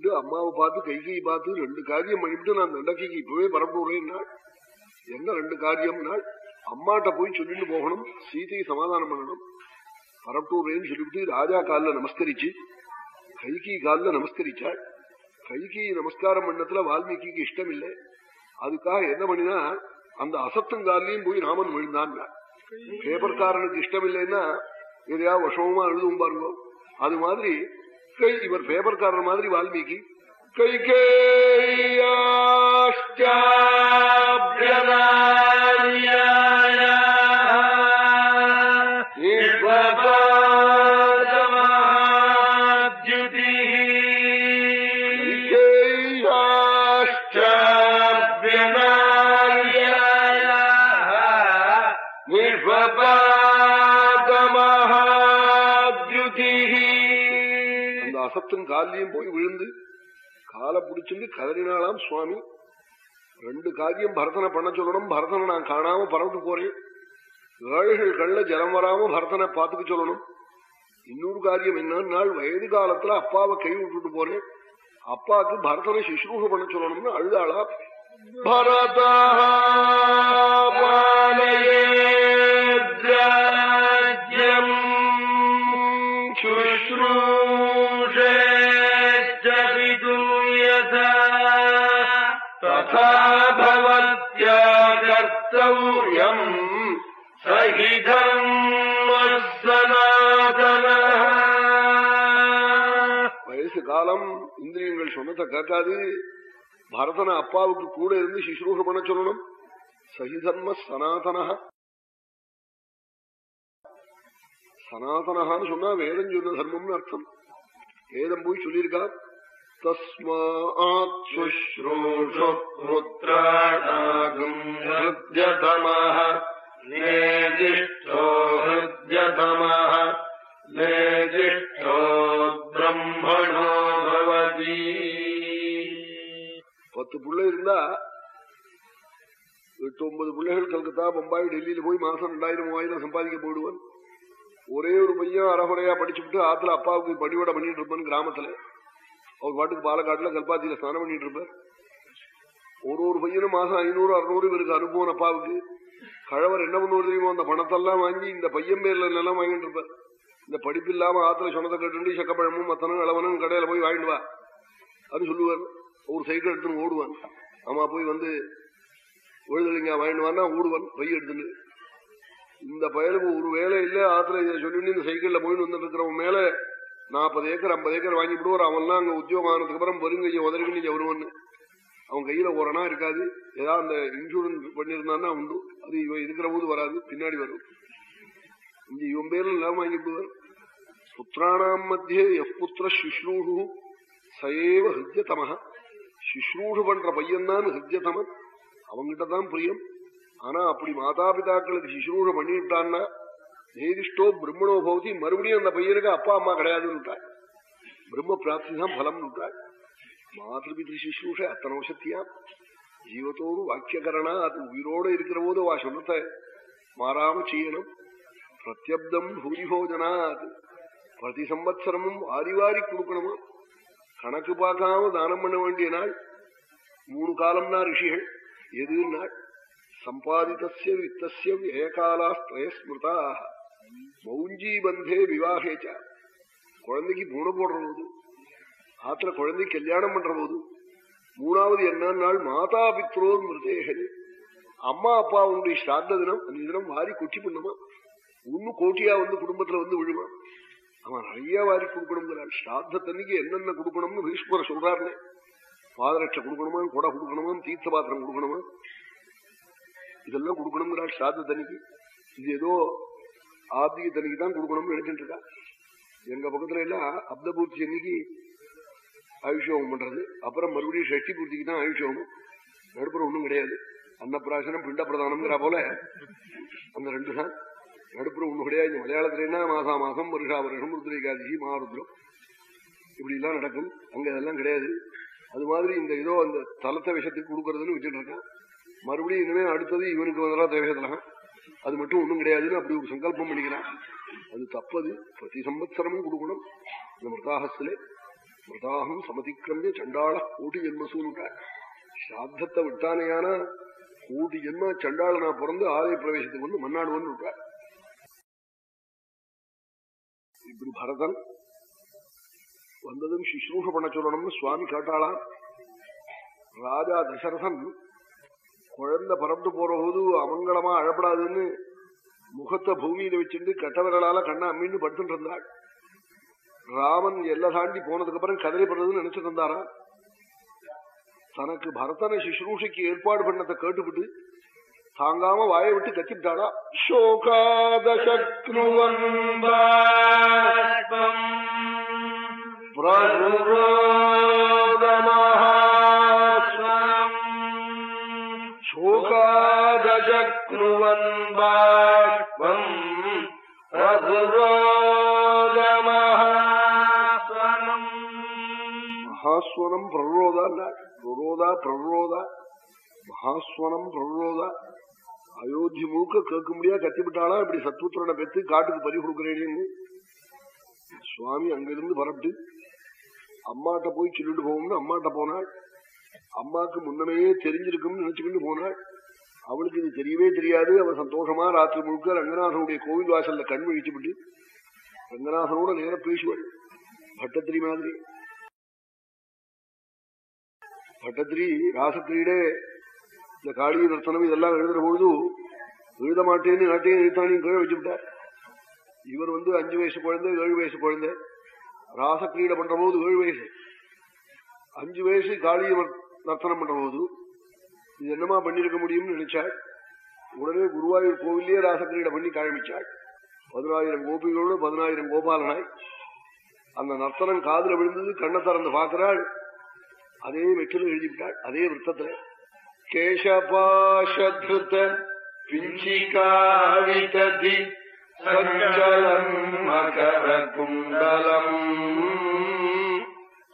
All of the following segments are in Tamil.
சொல்லிவிட்டு அம்மாவை பார்த்து கைகையை பார்த்து ரெண்டு காரியம் பண்ணிவிட்டு நான் தண்டக்கைக்கு இப்பவே பரப்புறேன்னா என்ன ரெண்டு காரியம்னால் அம்மாட்ட போய் சொல்லிட்டு போகணும் சீதையை சமாதானம் பண்ணணும். பரப்புறேன்னு சொல்லிவிட்டு ராஜா காலில் நமஸ்கரிச்சு கைகி காலில் நமஸ்கரிச்சாள். கைகி நமஸ்காரம் பண்ணத்துல வால்மீகிக்கு இஷ்டம் இல்லை அதுக்காக என்ன பண்ணினா அந்த அசத்தங்காலையும் போய் ராமன் விழுந்தான் பேப்பர்காரனுக்கு இஷ்டம் இல்லைன்னா எதையா விஷமமா எழுதும் பாருங்க. அது மாதிரி கை இவர் பேப்பர்காரர் மாதிரி வால்மீகி கை காலையும் போய் விழுந்து காலை பிடிச்சிருந்து கதறினாலாம் சுவாமி. ரெண்டு காரியம் பரதனை பண்ண சொல்லணும் பரதனை நான் காணாம பறந்து போறேன். ஏழைகள் கண்ணில் ஜலம் வராம பரதனை பார்த்துக்க சொல்லணும். இன்னொரு காரியம் என்னன்னா வயது காலத்துல அப்பாவை கை விட்டுட்டு போறேன். அப்பாவுக்கு பரதனை சுஷ்ரூஷ பண்ண சொல்லணும்னு அழுதாளா பரதா ததா சகிதம் கர்த்தவ்யம் வயசு காலம் இந்திரியங்கள் சொன்னதை கேட்காது பரதன அப்பாவுக்கு கூட இருந்து சிசுரூஷம் பண்ண சொல்லணும். சகிதர்ம சனாதன சனாதனஹான்னு சொன்னா வேதம் சொன்ன தர்மம்னு அர்த்தம். வேதம் போய் சொல்லியிருக்கா தஸ்மாத் சுஷ்ரூஷுத்ராணாகும் ஹிருத்யதமः நேதிஷ்டோ ஹிருத்யதமः நேதிஷ்டோ பிரம்மணோ பத்து புள்ள இருந்தா எட்டு ஒன்பது பிள்ளைகள் கல்கத்தா பம்பாய் டெல்லியில போய் மாசம் ரெண்டாயிரம் மூவாயிரம் சம்பாதிக்க போயிடுவான் ஒரே ஒரு பையன் அறகுறையா படிச்சுட்டு ஆத்துல அப்பாவுக்கு பணியோட பண்ணிட்டு இருப்பான் கிராமத்துல. அவர் பாட்டுக்கு பாலக்காட்டுல கல்பாத்தியில ஸ்நானம் பண்ணிட்டு இருப்பார். ஒரு ஒரு பையனும் மாசம் ஐநூறு அறுநூறு இவருக்கு அனுபவம் அப்பாவுக்கு. கழவர் என்ன பண்ணுவது தெரியுமோ? அந்த பணத்தெல்லாம் வாங்கி இந்த பையன் பேர்ல எல்லாம் வாங்கிட்டு இருப்பார். இந்த படிப்பு இல்லாம ஆத்துல சொன்னதை கேட்டு சக்கப்பழமும் மத்தனும் இளவனும் கடையில போய் வாங்கிட்டு வா. அது சொல்லுவார். ஒரு சைக்கிள் எடுத்துன்னு ஓடுவான். ஆமா போய் வந்து விழுதலிங்க வாங்கிட்டு ஓடுவான் பைய எடுத்துட்டு இந்த பயலுக்கு ஒரு வேலை இல்ல ஆத்துல இதை சொல்லிட்டு இந்த சைக்கிள்ல போயிட்டு வந்துட்டு இருக்கிறவன் மேல நாற்பது ஏக்கர் ஐம்பது ஏக்கர் வாங்கி விடுவார். அவன்லாம் அங்க உத்தியோகமானதுக்கு அப்புறம் வருங்கைய உதறிக்கு வருவன் அவன் கையில ஓரணா இருக்காது. ஏதாவது அந்த இன்சூரன்ஸ் பண்ணிருந்தான்னா உண்டு. அது இவன் இருக்கிற போது வராது. பின்னாடி வரும். இங்க இவன் பேர்ல எல்லாம் வாங்கி விடுவார். புத்திராணாம் மத்தியே எப்புத்திர சுஷ்ரூஷு சயேவ ஹிருத்யதமஹ சிஸ்ரூஷு பண்ற பையன்தான் ஹிருத்யதமன் அவங்கிட்ட தான் பிரியம். ஆனா அப்படி மாதாபிதாக்களுக்கு சிஸ்ரூஷ பண்ணிவிட்டான்னா நேதிஷ்டோ பிரம்மணோ பௌதி மறுபடியும் அந்த பையனுக்கு அப்பா அம்மா கிடையாதுன்னு பிரம்ம பிராப்தி தான் பலம் மாதபிதிரு சுசூஷ அத்தனை வருஷத்தியா ஜீவத்தோடு வாக்கியகரணா அது உயிரோடு இருக்கிற போது வா சொன்னத்தை மாறாம செய்யணும். பிரத்யப்தம் பூரிபோஜனா அது பிரதி சம்பத்சரமும் வாரி வாரி கொடுக்கணுமா? கணக்கு பார்க்காம தானம் பண்ண வேண்டிய நாள்? மூணு காலம்னா ரிஷிகள். எது நாள் சம்பாதித்தசிய வித்தசிய வியகாலாஸ்திரய ஸ்மிருதா மௌஞ்சி பந்தே விவாகேச்சா குழந்தைக்கு பூனை போடுற போது ஆத்துல குழந்தை கல்யாணம் பண்ற போது மூணாவது என்ன நாள் மாதா பித்ரோ மிருதேகது அம்மா அப்பா உன்னுடைய ஸ்ராத்த தினம் அந்த தினம் வாரி கொட்டி பண்ணுமா ஒன்னு கோட்டியா வந்து குடும்பத்துல வந்து விழுமா அவன் நிறைய வாரி கொடுக்கணுங்கிறான் ஸ்ரார்த்தத்தன்னைக்கு என்னென்ன கொடுக்கணும்னு பீஷ்மரை சொல்றாருனே பாதரட்சை கொடுக்கணுமா கொடை கொடுக்கணுமா தீர்த்த பாத்திரம் கொடுக்கணுமா இதெல்லாம் கொடுக்கணுங்கிறாள் ஸ்ரார்த்தத்தன்னைக்கு இது ஏதோ ஆப்திக தனிக்கு தான் கொடுக்கணும்னு நினைச்சிட்டு இருக்கா? எங்க பக்கத்துல எல்லாம் அப்த பூர்த்தி அன்னைக்கு ஆயுஷோகம் பண்றது. அப்புறம் மறுபடியும் ஷஷ்டி பூர்த்திக்கு தான் ஆயுஷோகம் நடுப்புற ஒண்ணும் கிடையாது. அன்னப்பிராசனம் பிண்ட பிரதானம்ங்கிற போல அந்த ரெண்டு தான். நடுப்புற ஒண்ணு கிடையாது. மலையாளத்துல என்ன? மாசா மாசம் வருஷா வருஷம் ருத்ரிகாதிசி மகாருத்ரம் இப்படி எல்லாம் நடக்கும். அங்க அதெல்லாம் கிடையாது. அது மாதிரி இந்த ஏதோ அந்த தலத்த விஷயத்துக்கு கொடுக்கறதுன்னு வச்சுட்டு இருக்கான் மறுபடியும் இனிமே அடுத்தது இவனுக்கு வந்தா தேவையதெல்லாம் அது மட்டும் ஒண்ணும் கிடையாதுன்னு அப்படி ஒரு சங்கல்பம் பண்ணிக்கிறான். அது தப்பது. பிரதி சம்பத்சரமும் கொடுக்கணும். இந்த மிருதாகஸ்திலே மிருதாகம் சமதிக்கிரமிய சண்டாள கோடி ஜென்மசூனுட்டார் சாத்தத்தை விட்டானையான கோடி ஜென்ம சண்டாள நான் பிறந்து ஆலய பிரவேசத்துக்கு வந்து மன்னாடுவன்னு விட்டார். இப்படி பரதன் வந்ததும் சுஷ்ரூஷ பண்ண சொல்லணும்னு சுவாமி காட்டாளா ராஜா தசரதன் குழந்தை பறந்து போற போது அமங்கலமா அழப்படாதுன்னு முகத்தை பூமியில வச்சுட்டு கட்டவர்களால கண்ணா அம்மின்னு படுத்துட்டு இருந்தாள். ராமன் எல்லை தாண்டி போனதுக்கு அப்புறம் கதலைப்படுறதுன்னு நினைச்சிட்டு இருந்தாரா? தனக்கு பரதனை சுஷ்ரூஷைக்கு ஏற்பாடு பண்ணதை கேட்டுவிட்டு தாங்காம வாயை விட்டு கத்திவிட்டாளா? சோகாதசக்னுவன்பம் சோகாதசக்னுவன்பாஷ்பம் பிரருரோதமஹாஸ்வரம் மகாஸ்வரம் பிரரோதா பிரரோதா பிரரோதா மகாஸ்வரம் பிரரோதா அயோத்தி முழுக்க கேட்க முடியா கத்திவிட்டாளா இப்படி சத்புத்திரனை பெற்று காட்டுக்கு பறி கொடுக்கிறேன்னு சுவாமி அங்கிருந்து பரப்பிட்டு அம்மாட்ட போய் சொல்லிட்டு போகும்னு அம்மாட்ட போனாள். அம்மாக்கு முன்னமே தெரிஞ்சிருக்கும்னு நினைச்சுக்கிட்டு போனாள். அவளுக்கு இது தெரியவே தெரியாது. அவள் சந்தோஷமா ராத்திரி முழுக்க ரங்கநாதனுடைய கோவில் வாசல்ல கண் விழிச்சுவிட்டு ரங்கநாதனோட நேரம் பேசுவாள். பட்டத்திரி மாதிரி. பட்டத்திரி ராசத்திரியிட இந்த காளிய நர்த்தனம் இதெல்லாம் எழுதுற பொழுது எழுத மாட்டேன்னு நாட்டையும் எழுத்தானையும் கீழே வச்சுவிட்டார் இவர் வந்து அஞ்சு வயசு குழந்தை ஏழு வயசு குழந்தை. ராசக்கிரீடை பண்ற போது ஏழு வயசு. அஞ்சு வயசு காளிய நர்த்தனம் பண்ற போது இது என்னமா பண்ணிருக்க முடியும்னு நினைச்சாள் உடனே குருவாயூர் கோவிலே ராசக்கிரீடை பண்ணி காமிச்சாள் பதினாயிரம் கோபிகளோடு பதினாயிரம் கோபாலனாய். அந்த நர்த்தனம் காதல விழுந்தது கண்ணை திறந்து பார்க்கிறாள். அதே வெற்றில எழுதிவிட்டாள். அதே விரத்தத்துல கேசபாஷத்ருத பிஞ்சிகாவிததி சஞ்சலம் மகர குண்டலம்.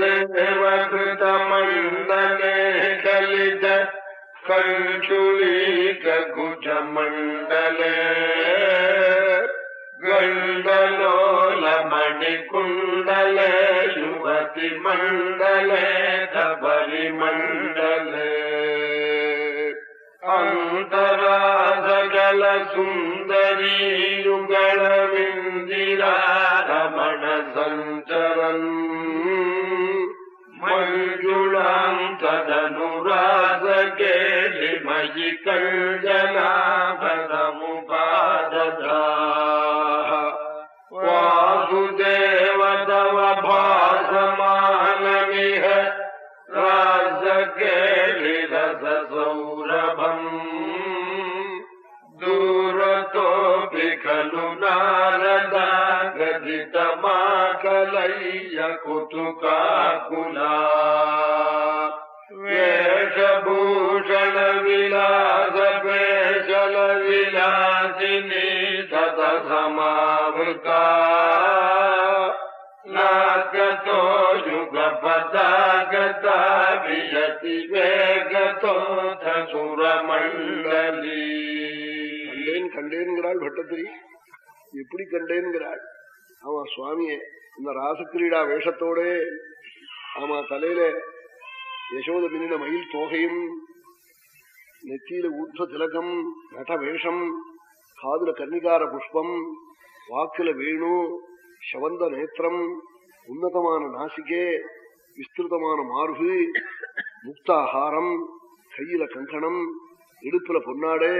देवकृतमन्दने कलित कञ्चुलीककुचमण्डले गण्डलोलमणिकुण्डले युवतिमण्डले धबरिमण्डले अन्तराधजलसुन्दरी युगणविन्दिरा रमण सञ्चरन् मञ्जुलाम् तदनुरासकेलिमयि कञ्जनाभरमुपादधा कुतुकाकुला वेषभूषण विलास पेशल विलासिनी तत समावृता नागतो युगपदागता वियति वेगतो சுரமண்டலி கண்டேன் கண்டேன்கிறாள் பட்டத்திரி எப்படி கண்டேன்கிறாள் ஆமா சுவாமியே இந்த ராசக்கிரீடா வேஷத்தோட ஆமா தலையில யசோத மின்னின மயில் தோகையும் நெத்தியில ஊர்த திலகம் நட வேஷம் காதுல கர்ணிகார புஷ்பம் வாக்குல வேணு சவந்த நேத்திரம் உன்னதமான நாசிகே விஸ்திருதமான மார்பு முக்தாஹாரம் கையில கங்கணம் இடுப்புல பொன்னாடே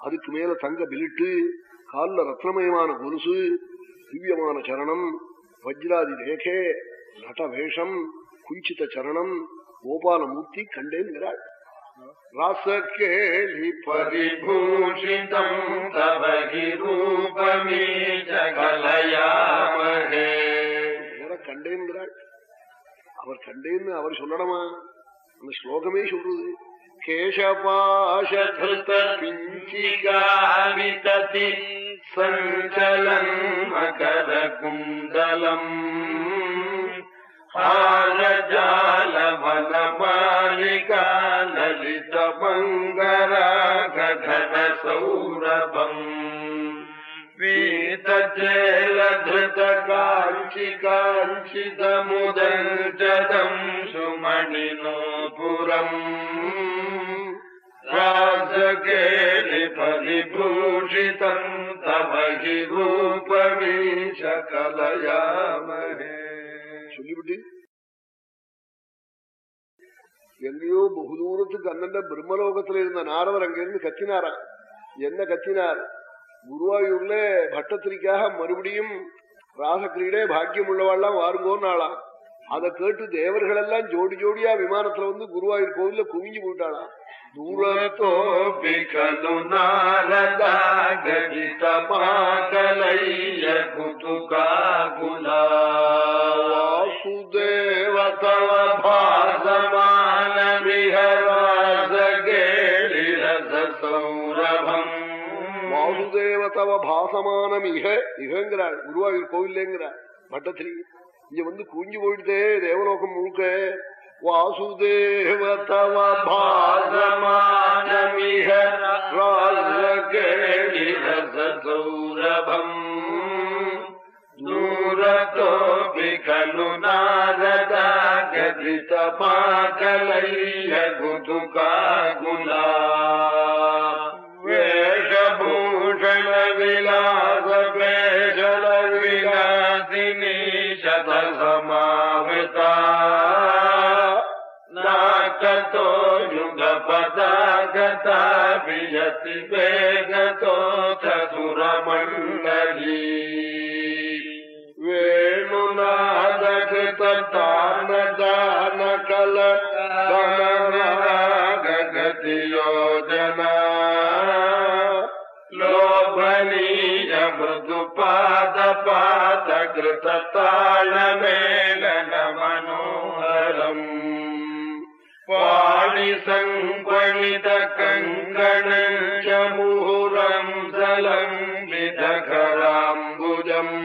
அதுக்கு மேல தங்க பிலிட்டு காலில் ரத்னமயமான கொலுசு திவ்யமான சரணம். வஜ்ராதி ரேகே நட்டவேஷம் குஞ்சித சரணம். கோபாலமூர்த்தி கண்டேங்கிறாள் ரசகேளி பரிபூஷிதம் தவகி ரூபமே ஜகலயாமகே கண்டேங்கிறாள் அவர் கண்டேன்னு அவர் சொல்லணுமா? அந்த ஸ்லோகமே சொல்றது. கேசபாஷ பிஞ்சிகாமிததி. सञ्चलम् अकर कुन्दलम् हारजालमलपालिका ललितपङ्गराकघ सौरभम् पीतजलधृतकाञ्चि राजकेलिपरिभूषितम् तव हि रूपमीश कलयामहे சொல்லிவிட்டு எங்கேயோ பகு தூரத்துக்கு அண்ணன் பிரம்மலோகத்துல இருந்த நாரதர் அங்கிருந்து கத்தினாரா என்ன கத்தினார் குருவாயூர்ல பட்டத்திரிக்காக மறுபடியும் ராசக்கிரீடே பாக்கியம் உள்ளவாள்லாம் வாருங்கோன்னாளாம் அதை கேட்டு தேவர்கள் எல்லாம் ஜோடி ஜோடியா விமானத்துல வந்து குருவாயூர் கோவில்ல குவிஞ்சு போயிட்டாளா தூரத்தோபிகனுதேவ பாதமான சௌரபம் வாசுதேவ தவ பாசமானம் இக இகங்கிறாள் குருவாயூர் கோவில்லேங்கிறாள். மட்டத்திலேயே. இங்க வந்து குஞ்சு போயிடுதே தேவலோகம் முழுக்க வாசுதேவ தவ भासमानमिह राजगेलिरसौरभम् दूरतोऽपि खलु नारदागदितपाकलय्य कुतुकाकुला वेषभूषणविलासपेशलविलासिनी युगपदागता वियति वेगतोऽथ सुरमण्डली वेणुनादकृततानदानकल गगति योजना लोभनीय मृदुपादपादकृतताळमेलन पाणिसङ्गणित कङ्कणञ्च मुहुरम् जलम्बितकराम्बुजम्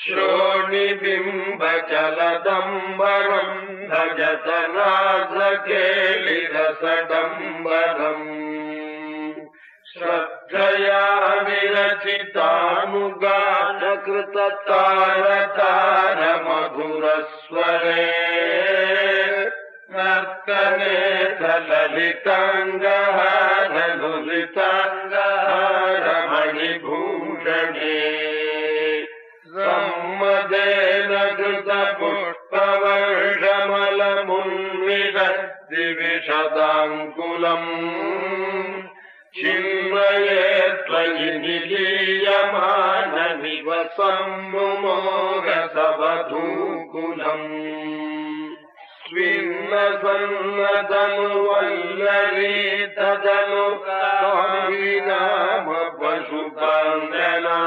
श्रोणिबिम्बचलदम्बरम् भजत नासकेलिरसडम्बरम् श्रद्धया विरचितानुगानकृततारतारमधुरस्वरे नर्तने सललिताङ्गहारलुलिताङ्गहारमणिभूषणे سنة والذي تدل تعمينا وبشباننا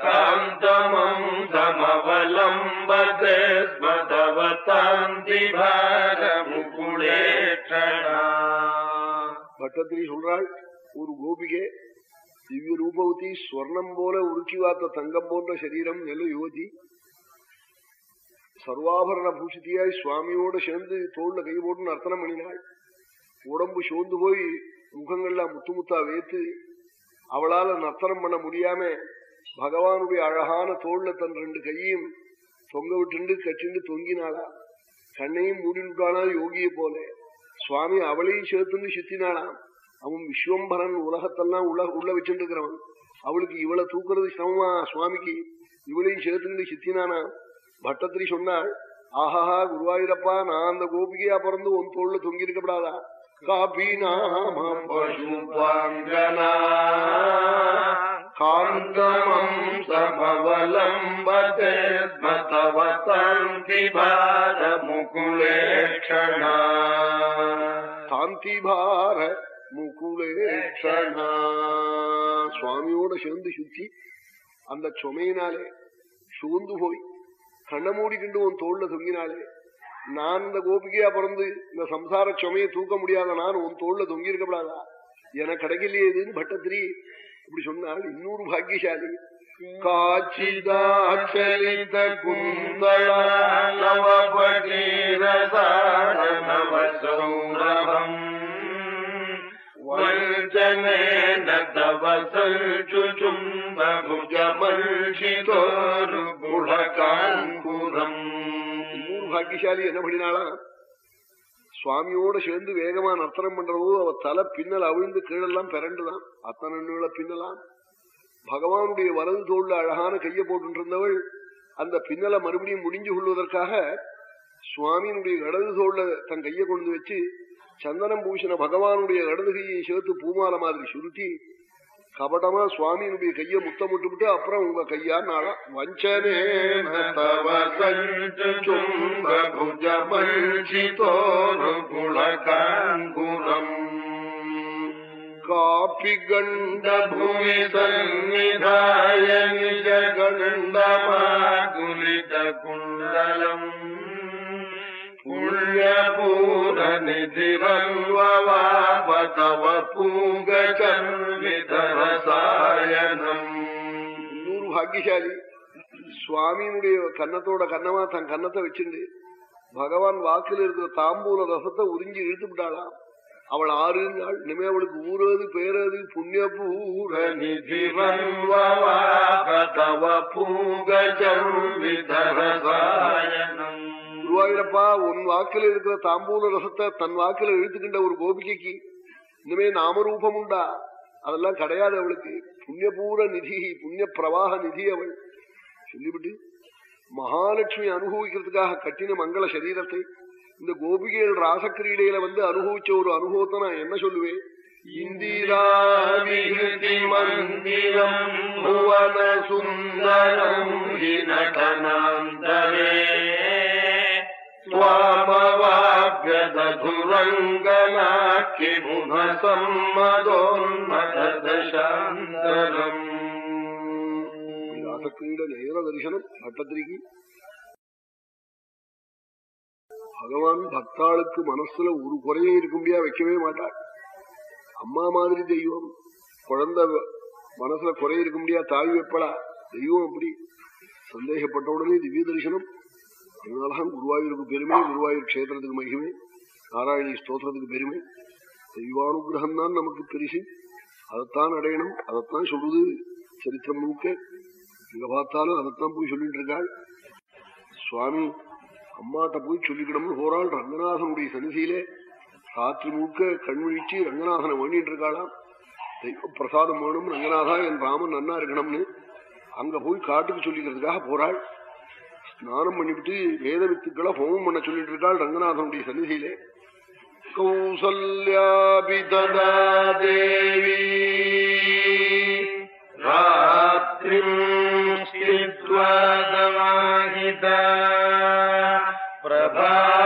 சாந்தமம் தமவலம் பதவதாந்தி பட்டத்திரி சொல்றாள் ஒரு கோபிகே திவ்ய ரூபவதி ஸ்வர்ணம் போல உருக்கி வாத்த தங்கம் போன்ற சரீரம் நல்ல யுவதி சர்வாபரண பூஷித்தியாய் சுவாமியோட சேர்ந்து தோல்ல கை போட்டுன்னு நர்த்தனம் பண்ணினாள். உடம்பு சோர்ந்து போய் முகங்கள்லாம் முத்து முத்தா வேத்து அவளால நர்த்தனம் பண்ண முடியாம பகவானுடைய அழகான தோல்ல தன் ரெண்டு கையையும் தொங்க விட்டுண்டு கட்டிண்டு தொங்கினாளா? கண்ணையும் மூடிவிட்டானா யோகியை போல. சுவாமி அவளையும் சேர்த்துன்னு சித்தினாளாம். அவன் விஸ்வம்பரன் உலகத்தெல்லாம் உள்ள உள்ள வச்சுட்டு இருக்கிறவன் அவளுக்கு இவளை தூக்குறது சிரமமா சுவாமிக்கு? இவளையும் சேர்த்துக்கிட்டு சித்தினானா பட்டத்திரி சொன்னாள் ஆஹாஹா குருவாயூரப்பா நான் அந்த கோபிகையா பிறந்து உன் தோல்ல தொங்கி இருக்கப்படாதா காபி நாமம் சமவலம்பதவசாந்திபார முகுலேஷணா சாந்திபார முகுலேஷணா சுவாமியோட சேர்ந்து சுத்தி அந்த சுமையினாலே சூழ்ந்து போய் கண்ண மூடிக்கிண்டு உன் தோல்ல தொங்கினாலே நான் இந்த கோபிகையா பிறந்து இந்த சம்சார சுமையை தூக்க முடியாத நான் உன் தோல்ல தொங்கி இருக்கப்படாதா எனக்கு கிடைக்கலையே இதுன்னு பட்டத்திரி. இப்படி சொன்னால் இன்னொரு பாக்கியசாலி. காச்சிதாச்சலித குந்தள வஞ்சனேன தவ சல்சுச்சும்ப புஜமல்ஷிதோரு பாக்கியசாலி என்ன பண்ணினாளா? சுவாமியோட சேர்ந்து வேகமா நர்த்தனம் பண்றதோ அவ தலை பின்னல் அவிழ்ந்து கீழெல்லாம் பிறண்டுதான் அத்தனை பின்னலாம். பகவானுடைய வலது தோல்ல அழகான கைய போட்டு இருந்தவள் அந்த பின்னலை மறுபடியும் முடிஞ்சு கொள்வதற்காக சுவாமியினுடைய இடது தோல்ல தன் கையை கொண்டு வச்சு சந்தனம் பூசின பகவானுடைய இடது கையை சேர்த்து பூமால மாதிரி சுருட்டி கபடமா சுவாமியினுடைய கைய முத்தமிட்டு விட்டு அப்புறம் உங்க கையா நாளா வஞ்சனேஜமஞ்சிதோரம் காப்பி கண்ட பூமி சன்னிதாய நிஜ கண்டமா குலித குண்டலம். ಪುಣ್ಯಪೂರ ನಿಧಿ ತವ ಪೂಂಗ ಚರ್ವಿತರ ಸಾಯನಂ ಇವರು ಭಾಗ್ಯಶಾಲಿ స్వామినుడి కన్నతోడ కన్నమా తన కన్నత వచ్చింది భగవాన్ వాకిలు இருக்கிற தாம்பூல ரசத்தை உறிஞ்சி இழுத்துட்டாளா அவள் ஆறு நாள் இனிமே அவளுக்கு ஊறது பேரது புண்ணிய பூரணி பூங்கரம் குருவாயூரப்பா உன் வாக்கில் இருக்கிற தாம்பூல ரசத்தை தன் வாக்கில் இழுத்துக்கின்ற ஒரு கோபிகைக்கு இனிமே நாமரூபம் உண்டா அதெல்லாம் கிடையாது அவளுக்கு. புண்ணியபூர நிதி புண்ணிய பிரவாக நிதி அவள். சொல்லிவிட்டு மகாலட்சுமி அனுபவிக்கிறதுக்காக கட்டின மங்கள சரீரத்தை இந்த கோபிகைகள் ராசக்கிரீடையில வந்து அனுபவிச்ச ஒரு அனுபவத்தை நான் என்ன சொல்லுவேன்? இந்திராமிருதி மந்திரம் புவன சுந்தரம் சம்மதோன்மதசாந்தரம் தரிசனம் பட்டத்திரிக்கு பகவான் பக்தாளுக்கு மனசுல ஒரு குறையும் இருக்க முடியா வைக்கவே மாட்டாள் அம்மா மாதிரி தெய்வம் குழந்தை மனசுல குறை இருக்க முடியா தாவி வைப்பலா தெய்வம் அப்படி சந்தேகப்பட்ட உடனே திவ்ய தரிசனம் அதனாலதான் குருவாயூருக்கு பெருமை குருவாயூர் கஷேத்திரத்துக்கு மகிமை நாராயணி ஸ்தோத்திரத்துக்கு பெருமை. தெய்வானுகிரகம் தான் நமக்கு பெருசு. அதைத்தான் அடையணும் அதைத்தான் சொல்றது சரித்திரம் முழுக்க. எங்க பார்த்தாலும் அதைத்தான் போய் சொல்லிட்டு இருக்காள். சுவாமி அம்மாட்ட போய் சொல்லிக்கணும்னு போறாள் ரங்கநாதனுடைய சன்னிதியிலே. ராத்திரி முழுக்க கண்விழிச்சு ரங்கநாதனை வேண்டிட்டு இருக்காளாம். தெய்வ பிரசாதம் வேணும் ரங்கநாதா என் ராமன் நன்னா இருக்கணும்னு. அங்க போய் காட்டுக்கு சொல்லிக்கிறதுக்காக போறாள். ஸ்நானம் பண்ணிவிட்டு வேத வித்துக்களை ஹோமம் பண்ண சொல்லிட்டு இருக்காள் ரங்கநாதனுடைய சன்னிதியிலே. கௌசல்யாபிதா தேவி ராத்திரி பிரபா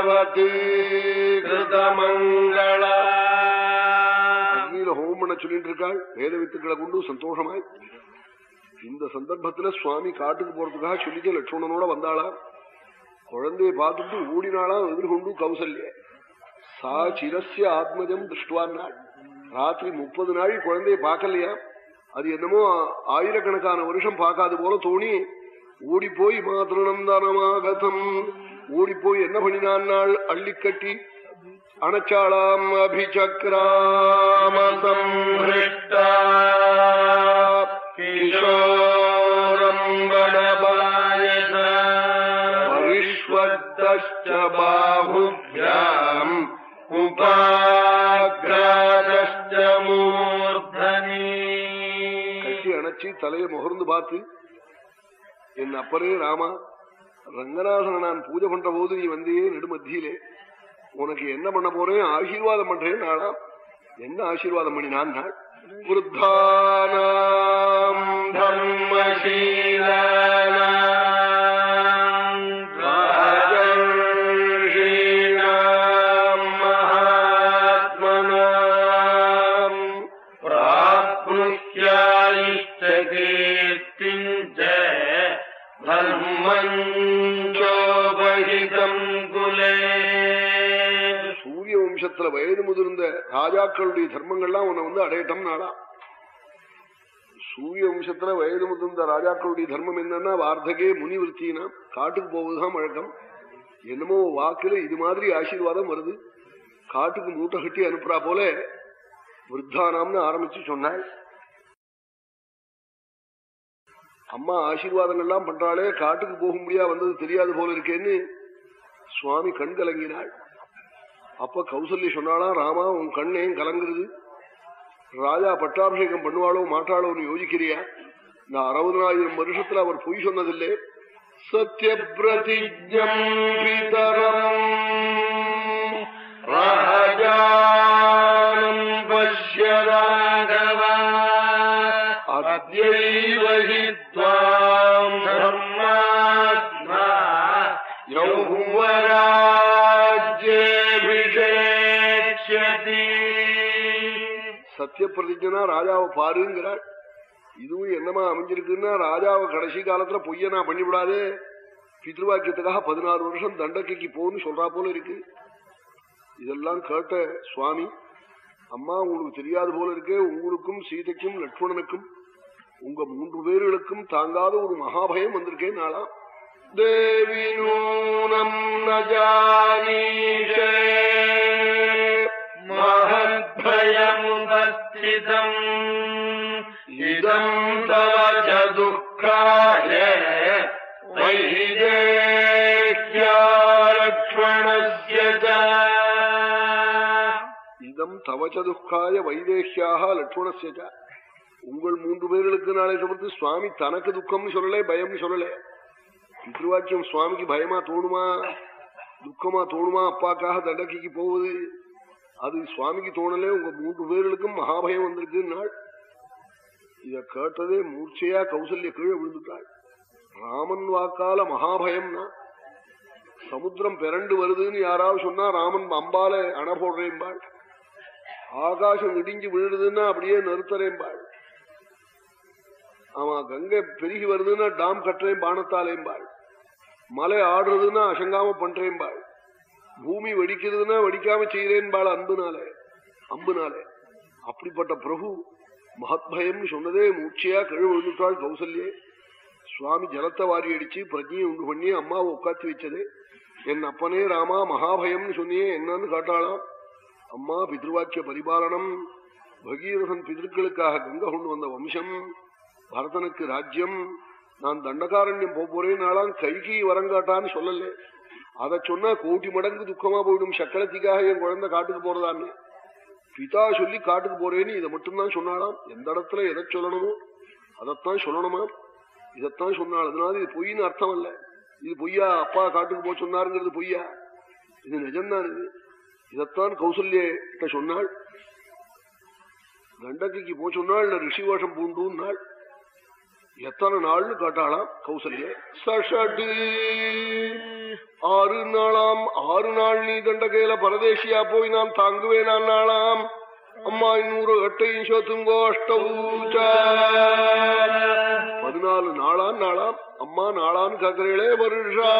பகவதி கிருதமங்கள. அக்னியில ஹோமம் இந்த சந்தர்ப்பத்துல சுவாமி காட்டுக்கு போறதுக்காக லட்சுமணனோட வந்தாளா? குழந்தையை பார்த்துட்டு ஓடினாளா? எதிர்கொண்டு கௌசல்ய. சா சிரஸ்ய ஆத்மஜம் திருஷ்டுவான்னாள் ராத்திரி முப்பது நாள் குழந்தைய பார்க்கலையா? அது என்னமோ ஆயிரக்கணக்கான வருஷம் பார்க்காது போல தோணி ஓடி போய் மாத்திரணம் தானமாகதம். ஓடி போய் என்ன பண்ணினான் நாள் அள்ளிக்கட்டி அணச்சாளாம் அபிச்சக்ராம संहृष्टा किशोरम् वडबायस परिष्वद्दश्च बाहुभ्याम् उपाग्रादश्च मूर्धनि கட்டி அணைச்சி தலையை முகர்ந்து பார்த்து என் அப்பரே ராமா ரங்கநாதனை நான் பூஜை பண்ற போது நீ வந்தியே நெடுமத்தியிலே. உனக்கு என்ன பண்ண போறேன்? ஆசீர்வாதம் பண்றேன் நாளா என்ன ஆசீர்வாதம் பண்ணினான் நாள் விருத்தானாம் இடத்துல வயது முதிர்ந்த ராஜாக்களுடைய தர்மங்கள்லாம் உன்னை வந்து அடையட்டம் நாளா சூரிய வம்சத்துல வயது முதிர்ந்த ராஜாக்களுடைய தர்மம் என்னன்னா வார்த்தகே முனிவிருத்தினா காட்டுக்கு போவதுதான் வழக்கம். என்னமோ வாக்குல இது மாதிரி ஆசீர்வாதம் வருது. காட்டுக்கு மூட்டை கட்டி அனுப்புறா போல விருத்தானாம்னு ஆரம்பிச்சு சொன்னாள். அம்மா ஆசீர்வாதங்கள்லாம் பண்றாளே காட்டுக்கு போக முடியா வந்தது தெரியாது போல இருக்கேன்னு சுவாமி கண் கலங்கினாள் அப்ப கௌசல்ய சொன்னாளா ராமா உன் கண்ணையும் கலங்குறது? ராஜா பட்டாபிஷேகம் பண்ணுவாளோ மாட்டாளோன்னு யோசிக்கிறியா? நான் அறுபதனாயிரம் வருஷத்துல அவர் பொய் சொன்னதில்லை. சத்திய பிரதிஜம் பிரதிஜனா ராஜாவை பாருங்கிறாள் இதுவும் என்னமா அமைஞ்சிருக்குன்னா ராஜாவை கடைசி காலத்துல பொய்ய நான் பண்ணிவிடாதே. பித்ருவாக்கியத்துக்காக பதினாறு வருஷம் தண்டக்கைக்கு போன்னு சொல்றா போல இருக்கு. இதெல்லாம் கேட்ட சுவாமி அம்மா உங்களுக்கு தெரியாது போல இருக்கே. உங்களுக்கும் சீதைக்கும் லட்சுமணனுக்கும் உங்க மூன்று பேர்களுக்கும் தாங்காத ஒரு மகாபயம் வந்திருக்கேன் நாளா. தேவி நூனம் நஜானீஷே மகத்பயம் इदम् तव च दुःखाय वैदेह्या लक्ष्मणस्य च இதம் தவச்ச துக்காய வைதேஷியாக லட்சுமணசேஜ உங்கள் மூன்று பேர்களுக்கு நாளை தவிர்த்து சுவாமி தனக்கு துக்கம்னு சொல்லல பயம்னு சொல்லல பித்ருவாக்கியம் சுவாமிக்கு பயமா தோணுமா துக்கமா தோணுமா அப்பாக்காக தண்டக்கைக்கு போவது அது சுவாமிக்கு தோணலே உங்க மூன்று பேர்களுக்கும் மகாபயம் வந்திருக்கு நாள் இத கேட்டதே மூர்ச்சையா கௌசல்ய கீழே விழுந்துட்டாள். ராமன் வாக்கால மகாபயம்னா சமுத்திரம் பிறண்டு வருதுன்னு யாராவது சொன்னா ராமன் அம்பால அணை போடுறேன்பாள். ஆகாசம் இடிஞ்சு விழுதுன்னா அப்படியே நிறுத்தறேன்பாள். ஆமா கங்கை பெருகி வருதுன்னா டாம் கட்டுறேன் பானத்தாலேம்பாள். மலை ஆடுறதுன்னா அசங்காம பண்றேன்பாள். பூமி வெடிக்கிறதுனா வெடிக்காம செய்யறேன்பாள் அன்புனாலே. அம்புனாலே. அப்படிப்பட்ட பிரபு மகத்பயம் சொன்னதே மூச்சையா கழு விழுந்துட்டாள் கௌசல்யே. சுவாமி ஜலத்தை வாரி அடிச்சு பிரஜையை உண்டு பண்ணி அம்மாவை உட்காத்தி வச்சதே. என் அப்பனே ராமா மகாபயம்னு சொன்னியே என்னன்னு காட்டாளாம். அம்மா பிதிருவாக்கிய பரிபாலனம் பகீரதன் பிதற்களுக்காக கங்கை கொண்டு வந்த வம்சம் பரதனுக்கு ராஜ்யம் நான் தண்டகாரண்யம் போக போறேன்னாலாம் கைகி வரங்காட்டான்னு சொல்லல. அதை சொன்னா கோட்டி மடங்கு துக்கமா போயிடும். சக்கரத்திக்காக என் குழந்தை காட்டுக்கு போறதாமே. பிதா சொல்லி காட்டுக்கு போறேன்னு இதை மட்டும்தான் சொன்னாலாம் எந்த இடத்துல எதை சொல்லணுமோ அதைத்தான் சொல்லணுமா? இதைத்தான் சொன்னாள். அதனால இது பொய்ன்னு அர்த்தம் அல்ல. இது பொய்யா? அப்பா காட்டுக்கு போக சொன்னாருங்கிறது பொய்யா? இது நிஜம்தான் இது. இதைத்தான் கௌசல்யிட்ட சொன்னாள். தண்டகைக்கு போ சொன்னாள். நான் வேஷம் பூண்டுன்னாள். எத்தனை நாள்னு காட்டாளாம் கௌசல்ய? சஷடு! ஆறு நாளாம் ஆறு நாள் நீ தண்டகையில பரதேசியா போய் நான் தாங்குவேனான் நாளாம் அம்மா இன்னொரு எட்டையும் சோத்துங்கோ அஷ்டூச்ச பதினாலு நாளாம் நாளாம். அம்மா நாளான்னு கேக்குறீங்களே வருஷா.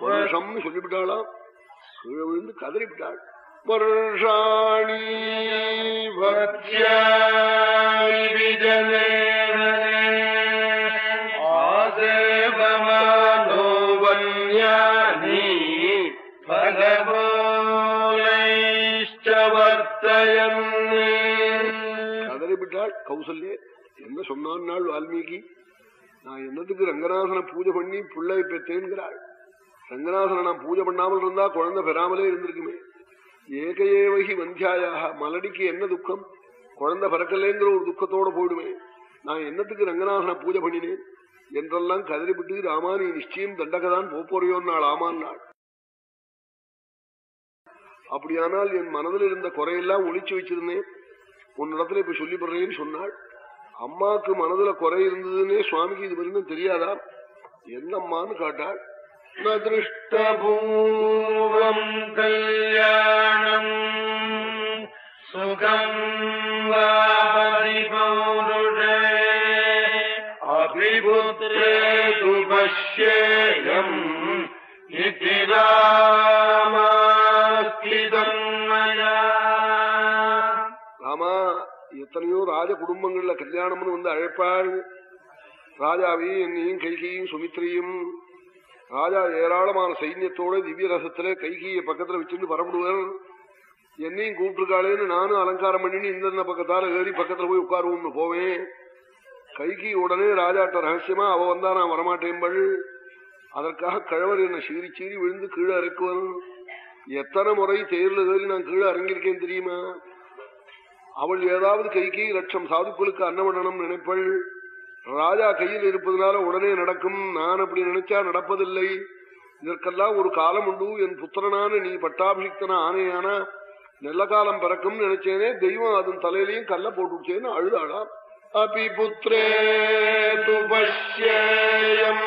வருஷம்னு சொல்லிவிட்டாளாம். கீழே விழுந்து கதறிவிட்டாள். வருஷாணி भक्ष्यामि विजनेरने आसेवमानो वन्यानि फलमूलैश्च वर्तयन् கதறிவிட்டாள் கௌசல்யே என்ன சொன்னாள் வால்மீகி நான் என்னத்துக்கு ரங்கநாதனை பூஜை பண்ணி பிள்ளை பெற்றேன்கிறாள் ரங்கநாதனை நான் பூஜை பண்ணாமல் இருந்தா குழந்தை பெறாமலே இருந்திருக்குமே ஏகையேவகி வந்தியாயாக. மலடிக்கு என்ன துக்கம்? குழந்தை பிறக்கலேங்கிற ஒரு துக்கத்தோட போயிடுமே. நான் என்னத்துக்கு ரங்கநாதனை பூஜை பண்ணினேன்? என்றெல்லாம் கதறிவிட்டு ராமா நீ நிச்சயம் தண்டகதான் போறியோன்னு நாள் ஆமான் நாள். அப்படியானால் என் மனதில் இருந்த குறையெல்லாம் ஒழிச்சு வச்சிருந்தேன் உன்னிடத்துல இப்ப சொல்லிப்படுறேன்னு சொன்னாள். அம்மாக்கு மனதுல குறை இருந்ததுன்னே சுவாமிக்கு இது வரைக்கும் தெரியாதா? என்னம்மான்னு காட்டாள். திருஷ்டபூர்வம் கல்யாணம் சுகம் வாபரிபௌருஷே அபிபுத்திரே துபஷ்யேயம் இதி ராமாஸ்திதம் ராமா எத்தனையோ ராஜ குடும்பங்கள்ல கல்யாணம்னு வந்து அழைப்பாள் ராஜாவையும் என்னையும் கைகையும் சுமித்திரையும் ராஜா ஏராளமான சைன்யத்தோட திவ்ய ரசத்துல கைகைய பக்கத்துல வச்சுட்டு வரப்படுவார் என்னையும் கூப்பிட்டுருக்காளேன்னு நானும் அலங்காரம் பண்ணின்னு இந்த பக்கத்தால ஏறி பக்கத்துல போய் உட்காருவோம்னு போவேன். கைகி உடனே ராஜாட்ட ரகசியமா அவ வந்தா நான் வரமாட்டேன்பள் அதற்காக கழவர் என்ன சீறி சீறி விழுந்து கீழே இறக்குவன் எத்தனை முறை தேர்ல ஏறி நான் கீழே இறங்கியிருக்கேன் தெரியுமா? அவள் ஏதாவது கைகி லட்சம் சாதுக்களுக்கு அன்னவடனம் நினைப்பள். ராஜா கையில் இருப்பதனால உடனே நடக்கும். நான் அப்படி நினைச்சா நடப்பதில்லை. இதற்கெல்லாம் ஒரு காலம் உண்டு. என் புத்திரனான நீ பட்டாபிஷிக்தன ஆனையானா நல்ல காலம் பிறக்கும் நினைச்சேனே தெய்வம் அதன் தலையிலையும் கல்ல போட்டுச்சேன்னு அழுதாடா அபி புத்திரே துபஷ்யம்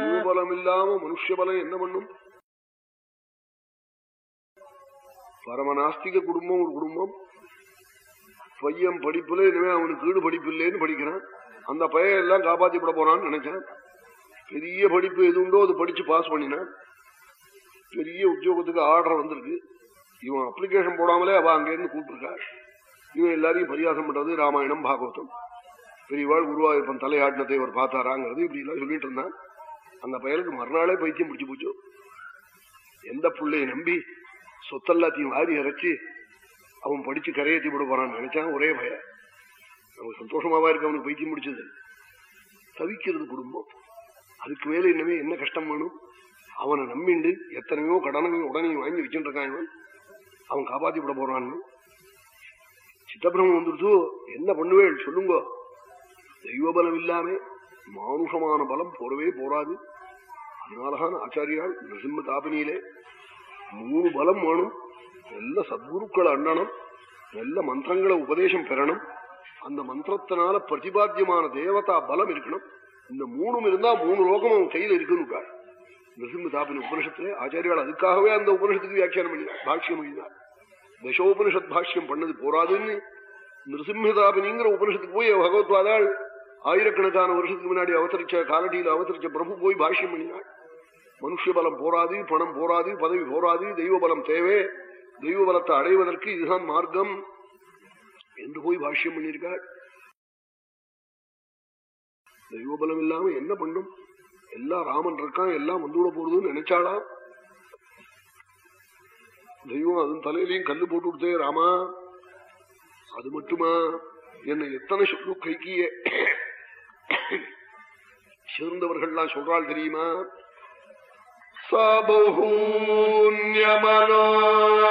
தெய்வபலம் இல்லாம மனுஷபலம் என்ன பண்ணும்? பரமநாஸ்திக குடும்பம் ஒரு குடும்பம். பையன் படிப்புல இனிமே அவனுக்கு ஈடு படிப்பு இல்லைன்னு படிக்கிறான். அந்த பையன் எல்லாம் காப்பாத்திப்பட போறான்னு நினைச்சேன் பெரிய படிப்பு எது உண்டோ அது படிச்சு பாஸ் பண்ணினான். பெரிய உத்தியோகத்துக்கு ஆர்டர் வந்திருக்கு. இவன் அப்ளிகேஷன் போடாமலே அவ அங்கேருந்து கூப்பிட்டுருக்கா. இவன் எல்லாரையும் பரியாசம் பண்றது ராமாயணம் பாகவதம். பெரியவாள் குருவாயூரப்பன் தலையாட்டினத்தை அவர் பார்த்தாராங்கிறது இப்படி எல்லாம் சொல்லிட்டு இருந்தான். அந்த பயலுக்கு மறுநாளே பைத்தியம் பிடிச்சு போச்சு. எந்த பிள்ளையை நம்பி சொத்தல்லாத்தையும் வாரி இறைச்சி அவன் படிச்சு கரையேற்றி விட போறான்னு நினைச்சான் ஒரே பய அவன் சந்தோஷமாவா இருக்கு அவனுக்கு பைத்தியம் முடிச்சது தவிக்கிறது குடும்பம். அதுக்கு மேல இன்னமே என்ன கஷ்டம் வேணும்? அவனை நம்பிண்டு எத்தனையோ கடனையும் உடனே வாங்கி வச்சுட்டு இருக்கான் அவன் காப்பாத்தி விட போறான்னு. சித்தப்பிரமம் வந்துடுச்சு என்ன பண்ணுவேள் சொல்லுங்க. தெய்வ பலம் இல்லாம மானுஷமான பலம் போறவே போராது அதனாலதான் ஆச்சாரியால் நிருசிம்ம தாபனியிலே மூணு பலம் வேணும். நல்ல சத்குருக்களை அண்ணணும். நல்ல மந்திரங்களை உபதேசம் பெறணும். அந்த மந்திரத்தினால பிரதிபாத்தியமான தேவதா பலம் இருக்கணும். இந்த மூணும் இருந்தா மூணு லோகம் அவன் கையில் இருக்குன்னு நிருசிம்ம தாபின் உபனிஷத்துல ஆச்சாரியால் அதுக்காகவே அந்த உபனிஷத்துக்கு வியாக்கியானம் பண்ணினார் பாஷ்யம் பண்ணினார். தசோபனிஷத் பாஷ்யம் பண்ணது போராதுன்னு நிருசிம்மதாபினிங்கிற உபனிஷத்துக்கு போய் பகவத்வாதாள் ஆயிரக்கணக்கான வருஷத்துக்கு முன்னாடி அவதரிச்ச காலடியில் அவதரிச்ச பிரபு போய் பாஷ்யம் பண்ணினாள் மனுஷ பலம் போராது பணம் போராது பதவி போராது தெய்வ பலம் தேவை. தெய்வ பலத்தை அடைவதற்கு இதுதான் மார்க்கம். என்று போய் பாஷ்யம் பண்ணியிருக்காள் தெய்வ பலம் இல்லாம என்ன பண்ணும்? எல்லாம் ராமன் இருக்கான் எல்லாம் வந்துவிட போறதுன்னு நினைச்சாளா? தெய்வம் அதன் தலையிலையும் கல்லு போட்டு கொடுத்தே ராமா அது மட்டுமா? என்னை எத்தனை சொல்லு கைக்கிய? சேர்ந்தவர்கள்லாம் சொல்றாள் தெரியுமா?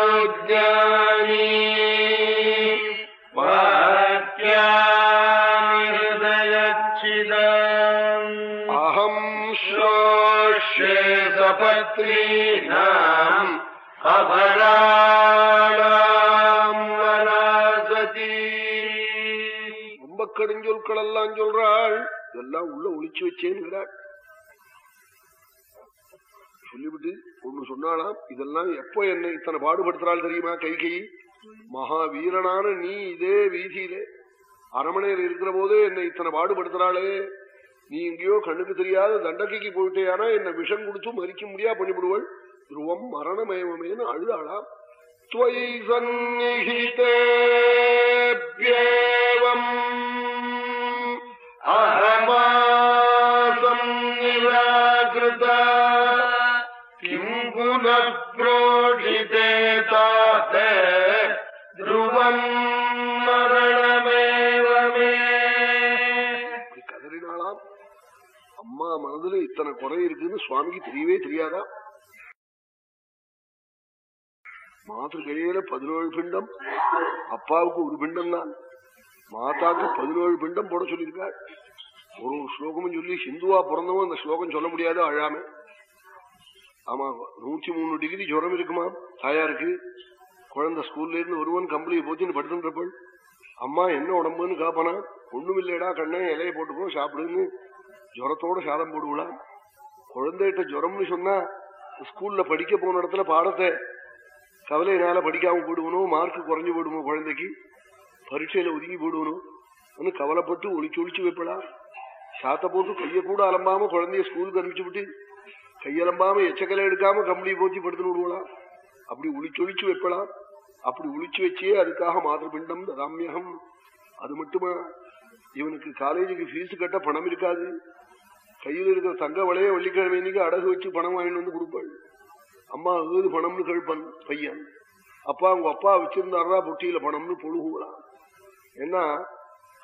சபூன்யமனோஜானி வாக்கியாமிருதயச்சிதம் அகம் श्रोष्ये सपत्नीनाम् अभराणाम् वरासति ரொம்ப கடுஞ்சொற்கள் எல்லாம் சொல்றாள் இதெல்லாம் உள்ள ஒளிச்சு வச்சேன்கிறாள் சொல்லிவிட்டு ஒண்ணு சொன்னாலாம் இதெல்லாம் எப்போ என்ன இத்தனை பாடுபடுத்துறாள் தெரியுமா கை கை? மகாவீரனான நீ இதே வீதியிலே அரமனையில் இருக்கிற போதே என்னை இத்தனை பாடுபடுத்துறாளே நீ எங்கேயோ கண்ணுக்கு தெரியாத தண்டக்கைக்கு போயிட்டேயானா என்னை விஷம் கொடுத்து மறிக்க முடியா பண்ணிவிடுவள். துருவம் மரணமயமேன்னு அழுதாளாம். துவை சந்நிகிதேவம் அகமா पुनः प्रोषिते तात ध्रुवम् मरणमेव मे இப்படி கதறினாளாம் அம்மா மனதுல இத்தனை குறை இருக்குன்னு சுவாமிக்கு தெரியவே தெரியாதா மாத்திருக்கையில பதினேழு பிண்டம் அப்பாவுக்கு ஒரு பிண்டம் தான் மாதாக்கு பதினேழு பிண்டம் போட சொல்லியிருக்காள் ஒரு ஒரு ஸ்லோகமும் சொல்லி ஹிந்துவா பிறந்தவன் அந்த ஸ்லோகம் சொல்ல முடியாது அழாம ஆமா நூத்தி மூணு டிகிரி ஜுரம் இருக்குமா? தாயாருக்கு குழந்தை ஸ்கூல்ல இருந்து ஒருவன் கம்பளியை போச்சுன்னு படுத்துன்றப்பள் அம்மா என்ன உடம்புன்னு காப்பனா? ஒண்ணும் இல்லையடா கண்ணே இலையை போட்டுக்கோ சாப்பிடுன்னு ஜுரத்தோட சாதம் போடுவலாம் குழந்தைகிட்ட ஜுரம்னு சொன்னா ஸ்கூல்ல படிக்க போன இடத்துல பாடத்தை கவலையினால படிக்காம போடுவனும் மார்க் குறைஞ்சு போடுவோம் குழந்தைக்கு? பரீட்சையில ஒதுங்கி போடுவனும் கவலைப்பட்டு ஒளிச்சு ஒளிச்சு வைப்பலாம் சாத்த போட்டு கைய கூட அலம்பாம குழந்தைய ஸ்கூலுக்கு அனுப்பிச்சு விட்டு கையெலம்பாம எச்சக்கலை எடுக்காம கம்பளி போத்தி படுத்துன்னு விடுவலாம் அப்படி ஒளிச்சொழிச்சு வைப்பலாம் அப்படி ஒளிச்சு வச்சே அதுக்காக மாதிரபிண்டம் ததாமியகம் அது மட்டுமா? இவனுக்கு காலேஜுக்கு ஃபீஸ் கட்ட பணம் இருக்காது. கையில் இருக்கிற தங்க வளைய வெள்ளிக்கிழமை இன்னைக்கு அடகு வச்சு பணம் வாங்கிட்டு வந்து கொடுப்பாள். அம்மா ஏது பணம்னு கேட்பன் பையன். அப்பா உங்க அப்பா வச்சிருந்தாரா பொட்டியில பணம்னு பொழுகுறான் ஏன்னா